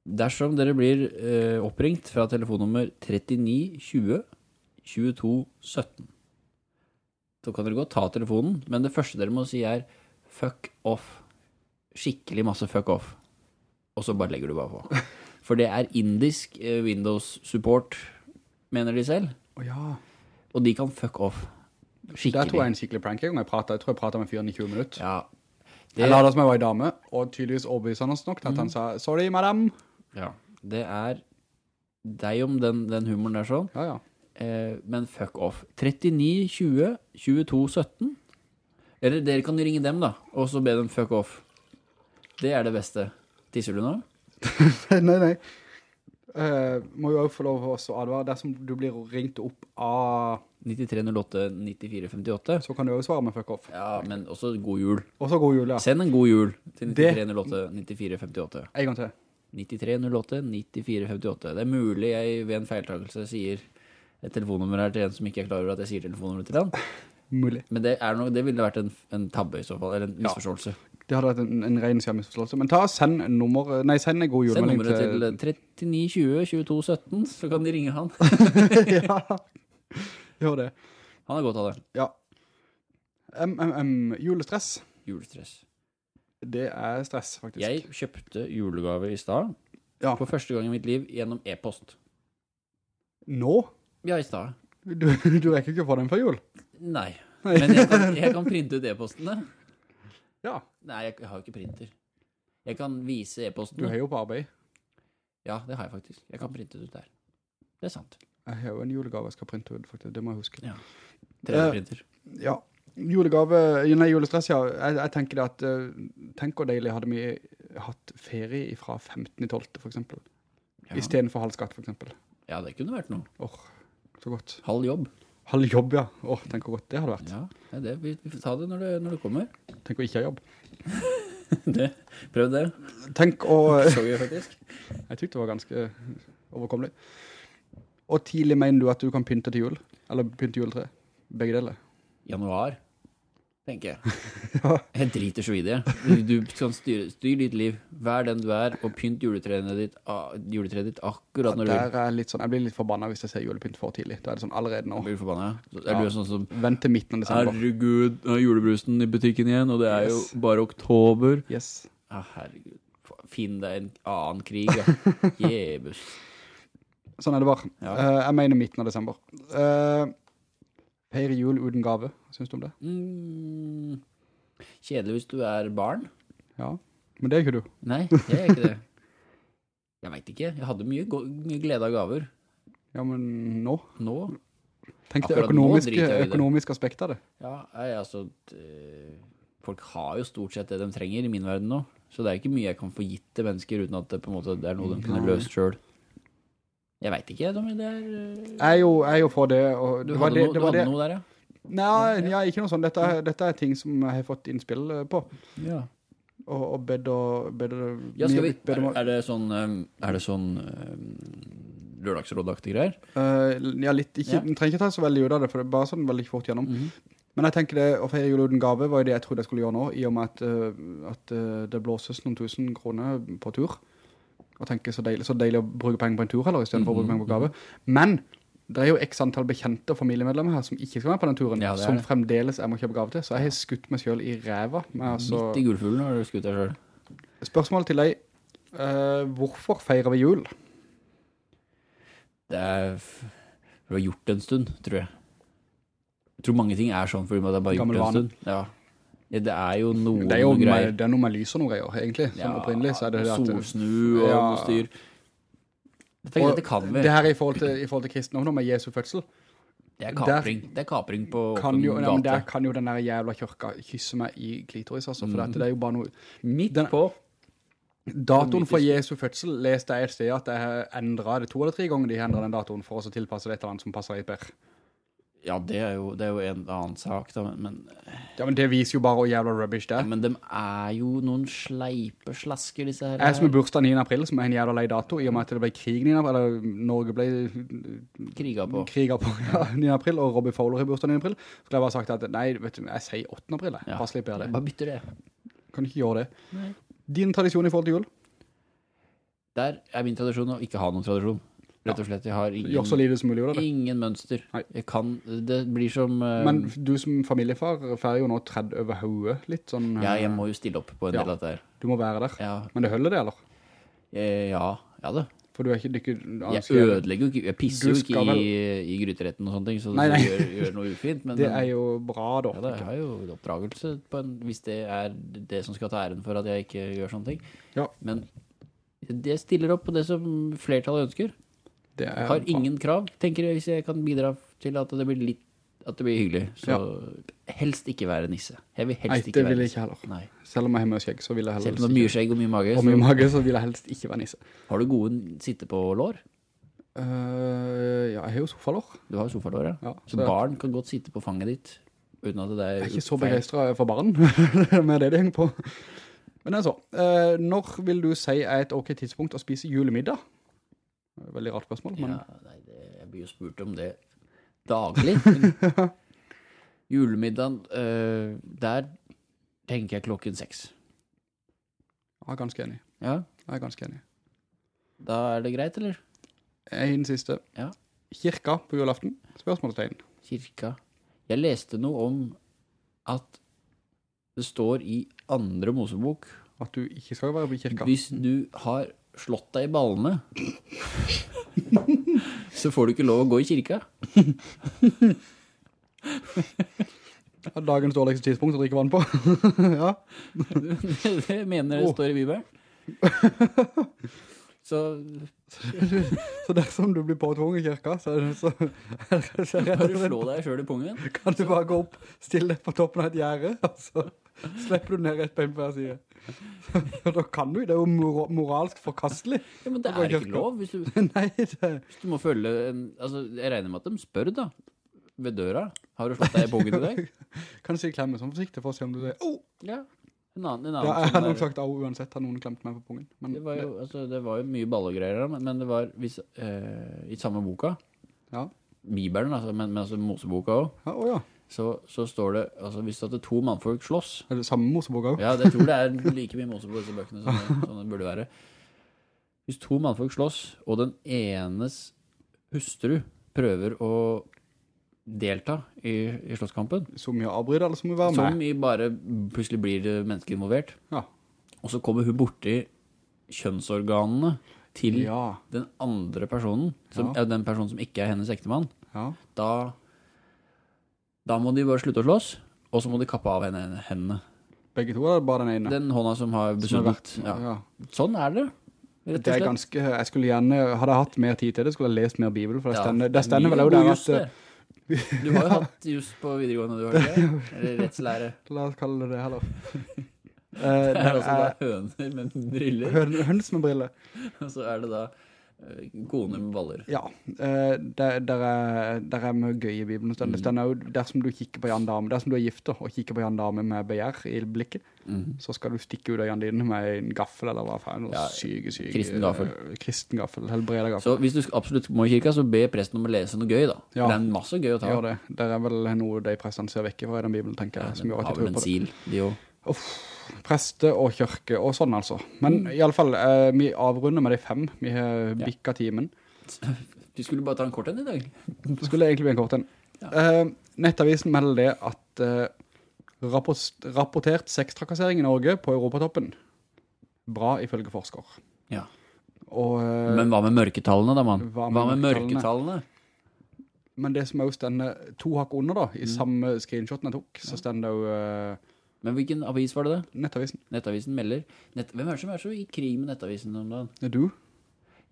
Dersom dere blir uh, oppringt fra telefonnummer 39 20 22 17, så kan dere godt ta telefonen, men det første dere må si er fuck off. Skikkelig masse fuck off. Og så bare legger du bare på. For det er indisk eh, Windows support, mener de selv. Å ja. Og de kan fuck off. Skikkelig. Der tror jeg en skikkelig prank en gang. Jeg, pratet, jeg tror jeg pratet med fyren i 20 minutter. Ja. Jeg la det som jeg var i dame, og tydeligvis overbevisende nok til at mm. han sa, sorry, madam. Ja, det er deg om den, den humoren der sånn, Ja, ja. Eh, men fuck off. 39 20 22 17. Eller dere kan ringe dem da, og så be dem fuck off. Det er det beste. Tisser du nå? nei, nei. Uh, må jo også få lov å advare, dersom du blir ringt opp av, 9308 9458. så kan du også svare med fuck off. Ja, men også god jul. Også god jul, ja. Send en god jul til 9308 9458. En gang til. 9308 9458. Det er mulig jeg ved en feiltakelse sier et telefonnummer her til en som ikke er klar over at jeg sier telefonnummeret til han. Mulig. Men det, er noe, det ville vært en, en tabbe i så fall, eller en misforståelse. Det hadde vært en, en ren skjermisforståelse. Men ta send nummer, nei, send en god Send nummeret til 3920 22 17, så kan de ringe han. ja, gjør det. Han er godt av det. Ja. MMM, julestress. Julestress. Det er stress, faktisk. Jeg kjøpte julegave i stad, Ja. for første gang i mitt liv, gjennom e-post. Nå? Ja, i stad. Du, du rekker ikke å få den før jul? Nei. Men jeg kan, jeg kan printe ut e-postene. Ja. Nei, jeg, jeg har jo ikke printer. Jeg kan vise Du e-postene. er jo på arbeid. Ja, det har jeg faktisk. Jeg kan printe det ut der. Det er sant. Jeg har jo en julegave jeg skal printe ut, faktisk. Det må jeg huske. Ja. 3D-printer. Ja. Julegave, nei, julestress, ja. Jeg, jeg tenker det at, eh, tenk hvor deilig hadde vi hatt ferie fra 15.12. for eksempel. Ja. I stedet for halv skatt, for eksempel. ja, det kunne vært noe. Åh, så godt. Halv jobb. Halv jobb, ja. Åh, tenk hvor godt det hadde vært. Ja, det. Vi, vi får ta det når du, når du kommer. Tenk å ikke ha jobb. Det. Prøv det. Tenk å... Så gøy, faktisk. Jeg tykte det var ganske overkommelig. Og tidlig mener du at du kan pynte til jul? Eller pynte juletre? Begge deler. Januar, tenker jeg. Jeg driter så i det. Du, kan styre, styr ditt liv. Vær den du er, og pynt juletreet ditt, ah, juletreet ditt akkurat når du vil. sånn, jeg blir litt forbannet hvis jeg ser julepynt for tidlig. Da er det sånn allerede nå. Blir du forbanna? Ja. sånn som Vent til midten av desember. Herregud, er julebrusen i butikken igjen, og det er Yes. jo bare oktober. Yes. Ah, herregud. Finn deg en annen krig, ja. Jebus. Sånn er det bare. Ja. Uh, jeg mener midten av desember. Uh, Feire jul uten gave. Synes du om det? Mm, kjedelig hvis du er barn. Ja. Men det er ikke du. Nei, jeg er ikke det. Jeg vet ikke. Jeg hadde mye, mye glede av gaver. Ja, men nå. Nå? Tenk det nå økonomiske, det. økonomiske aspektet av det. Ja, jeg, altså eh, Folk har jo stort sett det de trenger i min verden nå. Så det er ikke mye jeg kan få gitt til mennesker uten at det på en måte det er noe de kunne løse løst sjøl. Jeg veit ikke, Tommy. Det er eh, Jeg er jo, jeg er jo for det. Og Du det hadde, det, det du hadde det. noe der, ja? Nei, ja, ikke noe sånt. Dette, dette er ting som jeg har fått innspill eh, på. ja. Og, og bedt og bedt Ja, skal vi, er, er det sånn, um, er det sånn lørdagsrådaktige greier? Uh, ja, litt. Ikke, Ja. Trenger ikke ta så veldig ut av det, for det er bare sånn veldig fort gjennom. Mhm. Men jeg tenker det, å feire jul uten gave var jo det jeg trodde jeg skulle gjøre nå, i og med at, eh, at eh, det blåses noen tusen kroner på tur. Og tenker så deilig, så deilig å bruke penger på en tur heller, i stedet for å bruke penger på gave. Men det er jo x antall bekjente og familiemedlemmer her som ikke skal være på den turen, Ja, som fremdeles jeg må kjøpe gave til. Så jeg har skutt meg selv i ræva. Altså, Midt i gullfuglen har du skutt deg selv. Spørsmålet til deg, uh, hvorfor feirer vi jul? Det er du har gjort det en stund, tror jeg. Jeg tror mange ting er sånn fordi man har bare gjort det en stund. Ja. Ja, det er jo noen Det er jo greier. med, det er noe med lys og noe greier, egentlig. Sånn opprinnelig så er det det at... Solsnu og Ja. noe styr. Tenker Og det kan vi. Det her er i forhold til, i forhold til kristendom, nå med Jesu fødsel. Det er kapring. Det er kapring på Kan jo, ja, der kan jo den der jævla kjørka kysse meg i klitoris, altså, for dette, det er jo bare noe... Midt Den- på. Datoen for Jesu fødsel leste jeg et sted at jeg endret det to eller tre ganger de endret den datoen for å tilpasse det et eller annet som passer litt bedre. Ja, det er, jo, det er jo en annen sak, da, men, Ja, men det viser jo bare hvor jævla rubbish det ja, men de er jo noen sleipe slasker, disse her. Jeg som er bursdag 9. april, som er en jævla lei dato, i og med at det ble krig 9. april, eller Norge ble kriga på. kriget på ja, 9. april, og Robbie Fowler i bursdag 9. april, så skulle jeg bare sagt at, nei, vet du, jeg sier 8. april, jeg. Ja. Bare litt bedre det. Bare bytter det. Kan ikke gjøre det. Nei. Din tradisjon i forhold til jul? Der er min tradisjon å ikke ha noen tradisjon. Rett og slett, jeg har ingen, mulig ingen mønster. Kan, det blir som... Uh, Men du som familiefar fer jo nå tredd over hodet litt sånn. ja, eh, jeg må jo stille opp på en Ja. del av det her. Du må være der. Ja, Men det holder det, eller? eh, ja, ja det. For du er ikke dykker... Jeg ødelegger jo ikke, jeg pisser jo ikke vel- i, i gryteretten og sånne ting, så Nei, det nei. Gjør, gjør noe ufint. Men Det er jo bra, da. ja, det er jo oppdragelse på en, hvis det er det som skal ta æren for at jeg ikke gjør sånne ting. Ja. Men det stiller opp på det som flertallet ønsker. Det er har ingen krav, tenker jeg, hvis jeg kan bidra til at det blir litt at det blir hyggelig. Så helst ikke være nisse. Jeg vil helst Nei, ikke det være vil jeg ikke heller. Nei. Selv om jeg har mye skjegg, så vil jeg Selv om det er mye skjegg og mye mage, Og mye så mage, så vil jeg helst ikke være nisse. har du gode sitte på lår. Uh, ja, jeg har jo sofalår. Du har sofalår, ja. Ja, Så det- barn kan godt sitte på fanget ditt, uten at det er... Jeg er ikke så begeistret for barn, med det det henger på. Men altså, uh. Eh, når vil du si er et ok tidspunkt å spise julemiddag? Veldig rart spørsmål, men... Ja, nei, det, jeg blir jo spurt om det daglig. Julemiddagen, øh, der tenker jeg klokken seks. Jeg er ganske enig. Ja, Jeg er ganske enig. da er det greit, eller? En siste. Ja. Kirka på julaften? Spørsmålstegn. Kirka. Jeg leste noe om at det står i andre Mosebok, At du ikke skal være på kirka. hvis du har slått deg i ballene, så får du ikke lov å gå i kirka. Dagens dårligste tidspunkt å drikke vann på. ja. Det mener det står i Bibelen. Så Så dersom du blir påtvunget i kirka, så, så, så bare slå deg selv i pungen. kan du bare gå opp, stille deg på toppen av et gjerde, og så slipper du ned rett bein på hver side. Så da kan du, det er jo mor moralsk forkastelig. Ja, men det er ikke lov. Hvis du, Nei, det, hvis du må følge en, altså, jeg regner med at de spør da, ved døra. Har du slått deg i bogen i dag? kan si klemme sånn forsiktig for å se om du sier, oh! Ja. En annen, en Ja, jeg har sånn nok sagt au uansett, har noen klemt meg på pungen. Men det var jo, altså, det var jo mye ballegreier da, men, men det var, hvis, eh, i samme boka, ja. Bibelen, altså, men, men altså Moseboka også, Ja, å ja. Så, så står det, altså hvis det er to mannfolk slåss, Er det samme Mosebok også? ja, det tror det er like mye Mosebok i disse bøkene som det, som det burde være. Hvis to mannfolk slåss, og den enes hustru prøver å delta i, i slåsskampen, Så mye avbryt, eller så i varme være som i bare plutselig blir mennesker involvert, Ja. og så kommer hun borti kjønnsorganene til Ja, den andre personen, som Ja. den personen som ikke er hennes ektemann, ja. da, da må de bare slutte å slåss, og så må de kappe av henne, hendene. Begge to, eller bare den ene? Den hånda som har besøkt. besudlet. Ja. ja. Sånn er det, Det er ganske, jeg skulle gjerne, hadde jeg hatt mer tid til det, skulle jeg lest mer Bibel, for det Ja, stender, det stender vel også god der at, det. Du har jo hatt just på videregående, du har det? Eller rettslære. la oss kalle det det heller. Eh, Det er altså da er høner med briller, høn- høns med briller. og så er det da eh, koner med baller. Ja, eh, der, der, er, der er mye gøy i Bibelen. Det Mm. stender jo, dersom du kikker på Jan Dame, dersom du er gift og kikker på Jan Dame med begjær i blikket, mm. så skal du stikke ut av Jan dine med en gaffel, eller hva faen, Ja, syke, syke. kristen gaffel. eh, Kristen gaffel, helbrede gaffel. Så hvis du absolutt må i kirka, så be presten om å lese noe gøy da. Ja. Det er masse gøy å ta. Ja, det. Det er vel noe de prestene ser vekk fra i den Bibelen, tenker Ja, jeg, som gjør at de tror på det. sil, de også. Preste og kirke og sånn altså. Men Mm. i alle fall, eh, vi avrunder med de fem. Vi har bikket timen. Du skulle bare ta en kort en i dag. Det skulle egentlig bli en kort en. Ja. Eh, nettavisen melder det at eh, rapport, rapportert sextrakassering i Norge på Europatoppen. Bra ifølge forsker. Ja. Og, eh, Men hva med mørketallene da, mann? Hva Hva med med mørketallene? mørketallene? men det som er jo stendende to hakk under da, Mm. i samme screenshoten jeg tok, så stender jo eh, Men hvilken avis var det da? nettavisen. Nettavisen melder. Nett, hvem er det som er så i krig med Nettavisen om dagen? Er du?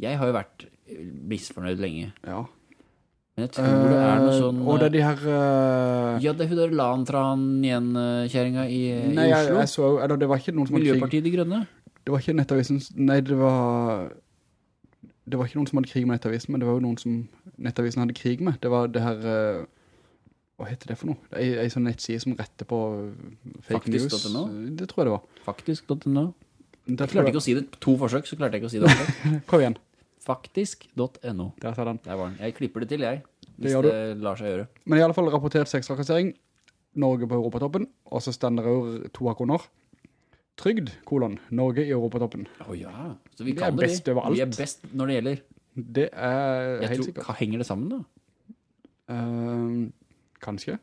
Jeg har jo vært eh, misfornøyd lenge. Ja. Men jeg tror det er noe Eh, sånn... Og det er de her... Uh, Ja, det er hun der Lantran igjen, kjæringa i, i Nei, jeg, Oslo. jeg så, eller det var ikke noen som hadde krig. Miljøpartiet De Grønne. Det var ikke nettavisen, nei, det var det var ikke noen som hadde krig med nettavisen, men det var jo noen som nettavisen hadde krig med. Det var det her, eh, hva heter det for noe? Det er en sånn nettside som retter på fake news. Faktisk.no? Det tror jeg det var. Faktisk.no. Jeg klarte ikke å si det to forsøk, så klarte jeg ikke å si det. Prøv igjen. Faktisk.no. Der sa den. Der var den. Jeg klipper det til, jeg. Hvis gjør det, lar seg gjøre. Men i alle fall rapportert seksrakassering. Norge på Europatoppen. Og så stender det to hakk. Trygd, kolon, Norge i Europatoppen. Å ja. Så vi Vi kan er det, best vi. overalt. Vi er best når det gjelder. Det er Jeg helt tror, sikkert. hva henger det sammen da? Eh, kanskje.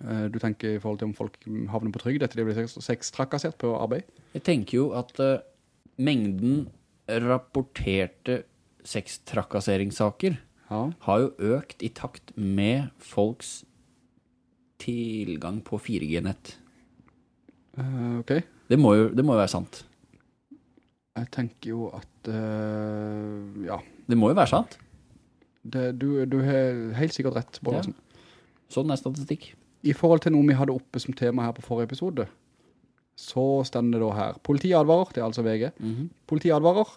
Eh, du tenker i forhold til om folk havner på trygd etter de blir sex- sextrakassert på arbeid? Jeg tenker jo at uh, mengden rapporterte sextrakasseringssaker Ja. har jo økt i takt med folks tilgang på 4G-nett. Uh, ok. Det, må jo- det må jo være sant. Jeg tenker jo at, uh, ja, Det må jo være sant. det, du, du har helt sikkert rett, Bård Ja. Sånn er statistikk. I forhold til noe vi hadde oppe som tema her på forrige episode, så stender det da her. Politiet advarer, det er altså VG. Mhm. Politiet advarer.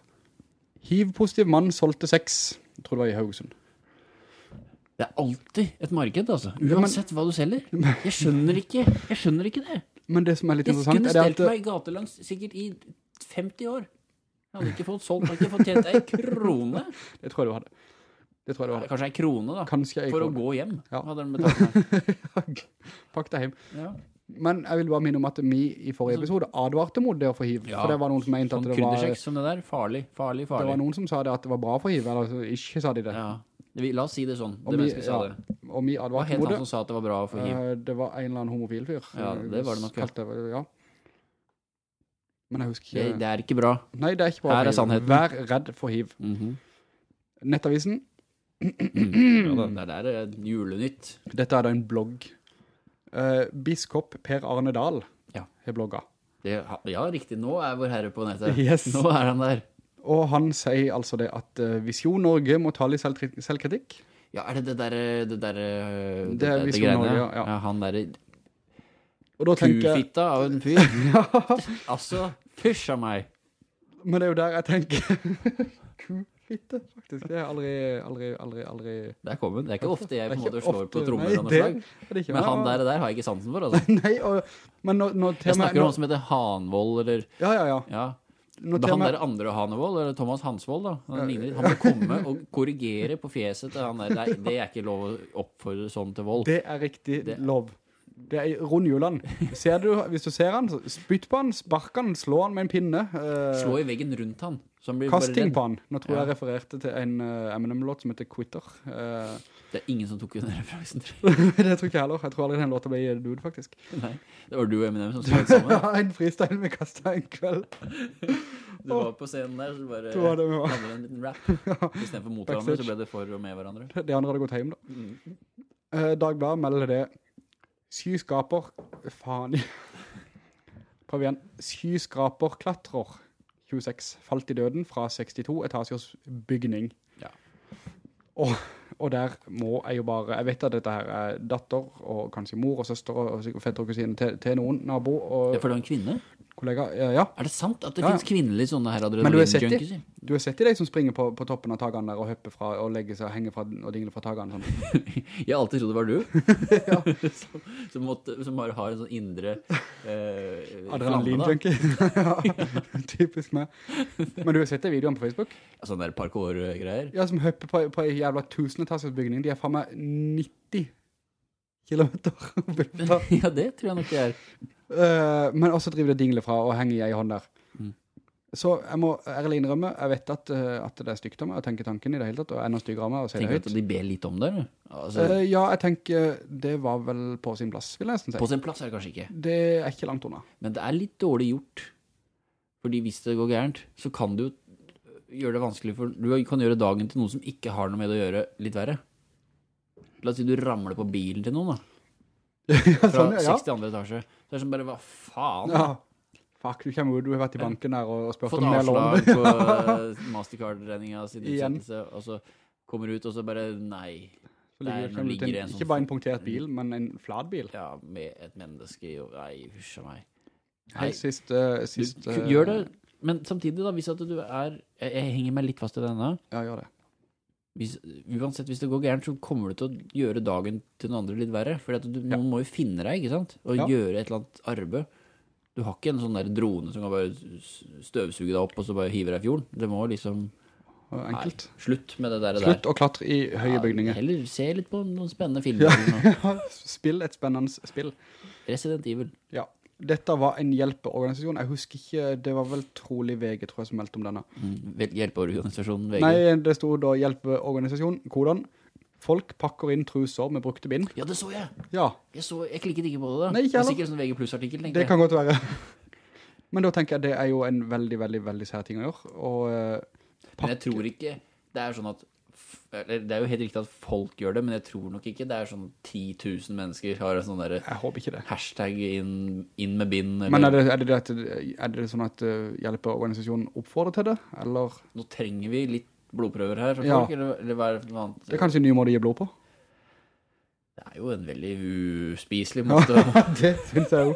Hiv-positiv mann solgte sex. Jeg tror det var i Haugesund. Det er alltid et marked, altså. Uansett hva du selger. Jeg skjønner ikke, jeg skjønner ikke det. Men det som er litt Jeg interessant kunne er det stelt meg gatelangs sikkert i 50 år. Jeg hadde ikke fått solgt, jeg hadde ikke fått tjent en krone. Det tror jeg du hadde. Det tror jeg det var. Kanskje en krone da, en for for å gå hjem. Ja. Hadde de betalt. Pakk deg hjem. Ja. Men jeg vil bare minne om at vi i forrige episode advarte mot det å få hiv. Ja. For det var noen som mente at Sånn det var, Sånn som det der, farlig, farlig, det var noen som sa det at det var bra for hiv, eller ikke sa de det. Ja. La oss si det sånn, Og det mennesket sa ja. det. Og vi Hva advarte het mot han som sa at det var bra for hiv? Eh, det var en eller annen homofil fyr. Ja, det var det nok. Kalte det, ja. Men jeg husker Det, ikke... det er ikke bra. Nei, det er ikke bra Her er sannheten. Vær redd for hiv. Mhm. Nettavisen, ja, da, det der er julenytt. dette er da en blogg. Eh, biskop Per Arne Dahl Ja. har blogga. Det, ja, riktig. Nå er vår herre på nettet. Yes. Nå er han der. Og han sier altså det at eh, Visjon Norge må i selvkri- selvkritikk. Ja, er det det der, det der, det, Det er Visjon? Norge, ja. ja. han der Og da tenker jeg... kufitta av en fyr. Altså, fysj av meg. Men det er jo der jeg tenker Kufitte, faktisk. Det er aldri, aldri, aldri, aldri... Det er kommet. Det er ikke ofte jeg på en måte slår ofte- på trommer nei, noe slag. Men han der, der, der har jeg ikke sansen for, altså. Nei, og, men nå, nå Jeg snakker om han som heter Hanvold, eller Ja, ja, ja. Ja. Nå han der andre Hanevold, eller Thomas Hansvold, da. Han, ligner han må komme og korrigere på fjeset til han der. Det er, det er ikke lov å oppfordre sånn til vold. det er riktig Det- lov. Det er Ron Juland. Ser du, hvis du ser han, spytt på han, spark han, slå han med en pinne. Uh, Slå i veggen rundt han. Kast ting på han. Nå tror jeg Ja. jeg refererte til en uh, Eminem-låt som heter Quitter. Uh, Det er ingen som tok den referansen. tror det tror ikke jeg heller. Jeg tror aldri den låta ble dude, faktisk. Nei, det var du og Eminem som snakket sammen. Ja, en freestyle vi kastet en kveld. Du var på scenen der, så bare Det var det hadde en liten rap. I stedet for mot hverandre, så ble det for og med hverandre. De andre hadde gått hjem da. Mm. Uh, Dagbladet melder det. Skyskraper, faen. Prøv igjen. Skyskraperklatrer 26 falt i døden fra 62 etasjers bygning. Ja. Og, og der må jeg jo bare, jeg vet at dette her er datter, og kanskje mor og søster, og fetter og kusine til, til noen nabo og Ja, for det var en kvinne. Kollega. Ja. Er det sant at det Ja, finnes kvinnelige sånne her Men du har sett adrenalin-junkies? de, som springer på, på toppen av tagane der og høpper fra, og legger seg og henger fra, og dingler fra tagane sånn. Jeg har alltid trodd det var du. som, som, måtte, som bare har en sånn indre eh, flamme. Adrenalin-junkie. ja, typisk meg. Men du har sett de videoene på Facebook? Ja, Sånne der parkour-greier. Ja, som høpper på, på en jævla tusenetasjers bygning. De er fra meg 90 kilometer. ja, det tror jeg nok det er. Uh, men også driver det dingle fra og henger i ei hånd der. Mm. Så jeg må ærlig innrømme, jeg vet at, eh, at det er stygt av meg å tenke tanken i det hele tatt, og enda styggere av meg å si det Tenker du at de ber litt om det? eller? Altså, Uh, ja, jeg tenker det var vel på sin plass, vil jeg nesten si. på sin plass er det kanskje ikke. Det er ikke langt unna. Men det er litt dårlig gjort. Fordi hvis det går gærent, så kan du gjøre det vanskelig for Du kan gjøre dagen til noen som ikke har noe med det å gjøre, litt verre. La oss si du ramler på bilen til noen, da. Fra sånn, ja. 62. etasje. Det er sånn bare, hva faen? ja. Fuck, du kommer ut, du har vært i banken der og spørt Fått om mer lån. avslag på eh, Mastercard-regninga sin utsettelse, og så kommer ut, og så bare nei. Så Der, ligger, nå ligger til, en sånn- ikke bare en punktert bil, men en flat bil. Ja, med et menneske i Nei, husk av meg. Nei. Helt siste, uh, sist du, gjør det, men samtidig, da, hvis at du er Jeg, jeg henger meg litt fast i denne. Ja, gjør det. Hvis, uansett, hvis det går gærent, så kommer du til å gjøre dagen til noen andre litt verre. For du, Ja. noen må jo finne deg, ikke sant? Og Ja. gjøre et eller annet arbeid. Du har ikke en sånn der drone som kan bare støvsuge deg opp og så bare hive deg i fjorden. Det må liksom Enkelt. Nei, slutt med det der. Slutt å klatre i høye Ja, bygninger. Heller se litt på noen spennende filmer. Ja. Spill et spennende spill. Resident Evil. Ja. Dette var en hjelpeorganisasjon. Jeg husker ikke, det var vel trolig VG, tror jeg, som meldte om denne. Mm, Hjelpeorganisasjonen VG. Nei, det stod da hjelpeorganisasjon, hvordan? Folk pakker inn truser med brukte bind. Ja, det så jeg. Ja, Jeg, så, jeg klikket ikke på det da. Nei, ikke heller. det er sikkert sikkert sånn VG Plus-artikkel, tenker jeg. det kan godt være. Men da tenker jeg det er jo en veldig, veldig, veldig sær ting å gjøre. Og uh, Men jeg tror ikke det er sånn at Det er jo helt riktig at folk gjør det, men jeg tror nok ikke det er sånn 10 000 mennesker har en sånn der jeg håper ikke det. hashtag inn, inn med bind. Eller, Men er det, er det, det at, er det sånn at eh, hjelpeorganisasjonen oppfordrer til det? Eller Nå trenger vi litt blodprøver her fra Ja. folk, eller, eller hva er det for noe annet? det er kanskje en ny måte å gi blod på? Det er jo en veldig uspiselig måte. Ja, det synes jeg jo.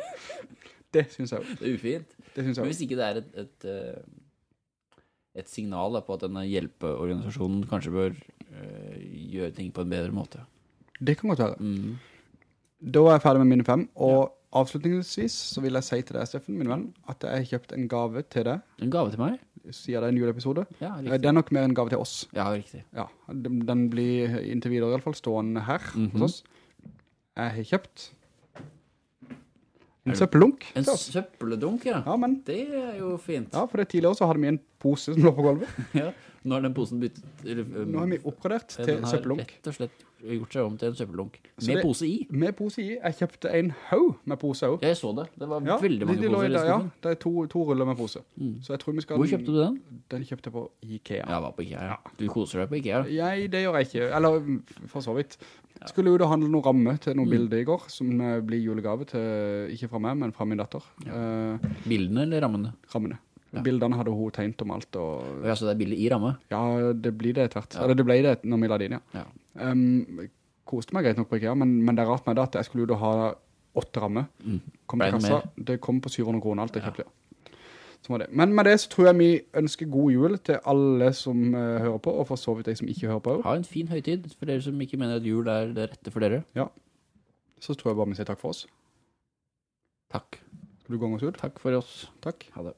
Det synes jeg jo. det er ufint. Det synes Men jeg jo. hvis ikke det er et, et, eh, et signal da, på at denne hjelpeorganisasjonen kanskje bør eh, gjøre ting på en bedre måte. Det kan godt være. Mm. Da er jeg ferdig med mine fem, og avslutningsvis så vil jeg si til deg, Steffen, min venn, at jeg har kjøpt en gave til deg, En gave til meg? sier det i en juleepisode. Ja, Eh, riktig. Det er nok mer en gave til oss. Ja, riktig. Ja, den, blir inntil videre i hvert fall stående her Mhm. hos oss. Jeg har kjøpt En søppeldunk. En søppeldunk, ja. Ja, men, Det er jo fint. ja, for det tidligere så hadde vi en pose som lå på gulvet. Ja. Nå har den posen byttet eller, um, Nå har vi oppgradert den har rett og slett gjort seg om til en søppeldunk. Med det- pose i. Med pose i. Jeg kjøpte en haug med pose også. Jeg så det. Det var Ja, veldig mange de- de poser i der, Ja, det er to, to ruller med pose. Så jeg tror vi skal... Hvor kjøpte du den? Den kjøpte jeg på Ikea. Ja, var på Ikea. Ja. Du koser deg på Ikea. Jeg, det gjør jeg ikke. Eller, mm, for så vidt. Skulle jo da handle noen ramme til Mm. noen bilder i går, som eh, blir julegave til, ikke fra meg, men fra min datter. Eh, Bildene eller rammene? rammene. Bildene hadde hun tegnet om alt, og Ja, så det er bilde i ramme? ja, det blir det etter hvert. Eller det ble det når vi la det inn, ja. Ja. Um, koste meg greit nok på IKEA, men, men det er rart med det at jeg skulle jo da ha åtte rammer. Kom til det kassa, det kom på 700 kroner alt kjøpte. Sånn det. Men med det så tror jeg vi ønsker god jul til alle som uh, hører på, og for så vidt de som ikke hører på. Ha en fin høytid, for dere som ikke mener at jul er det rette for dere. Ja. Så tror jeg bare vi sier takk for oss. Takk. Skal du gå oss ut? Takk for oss. Takk. Ha det.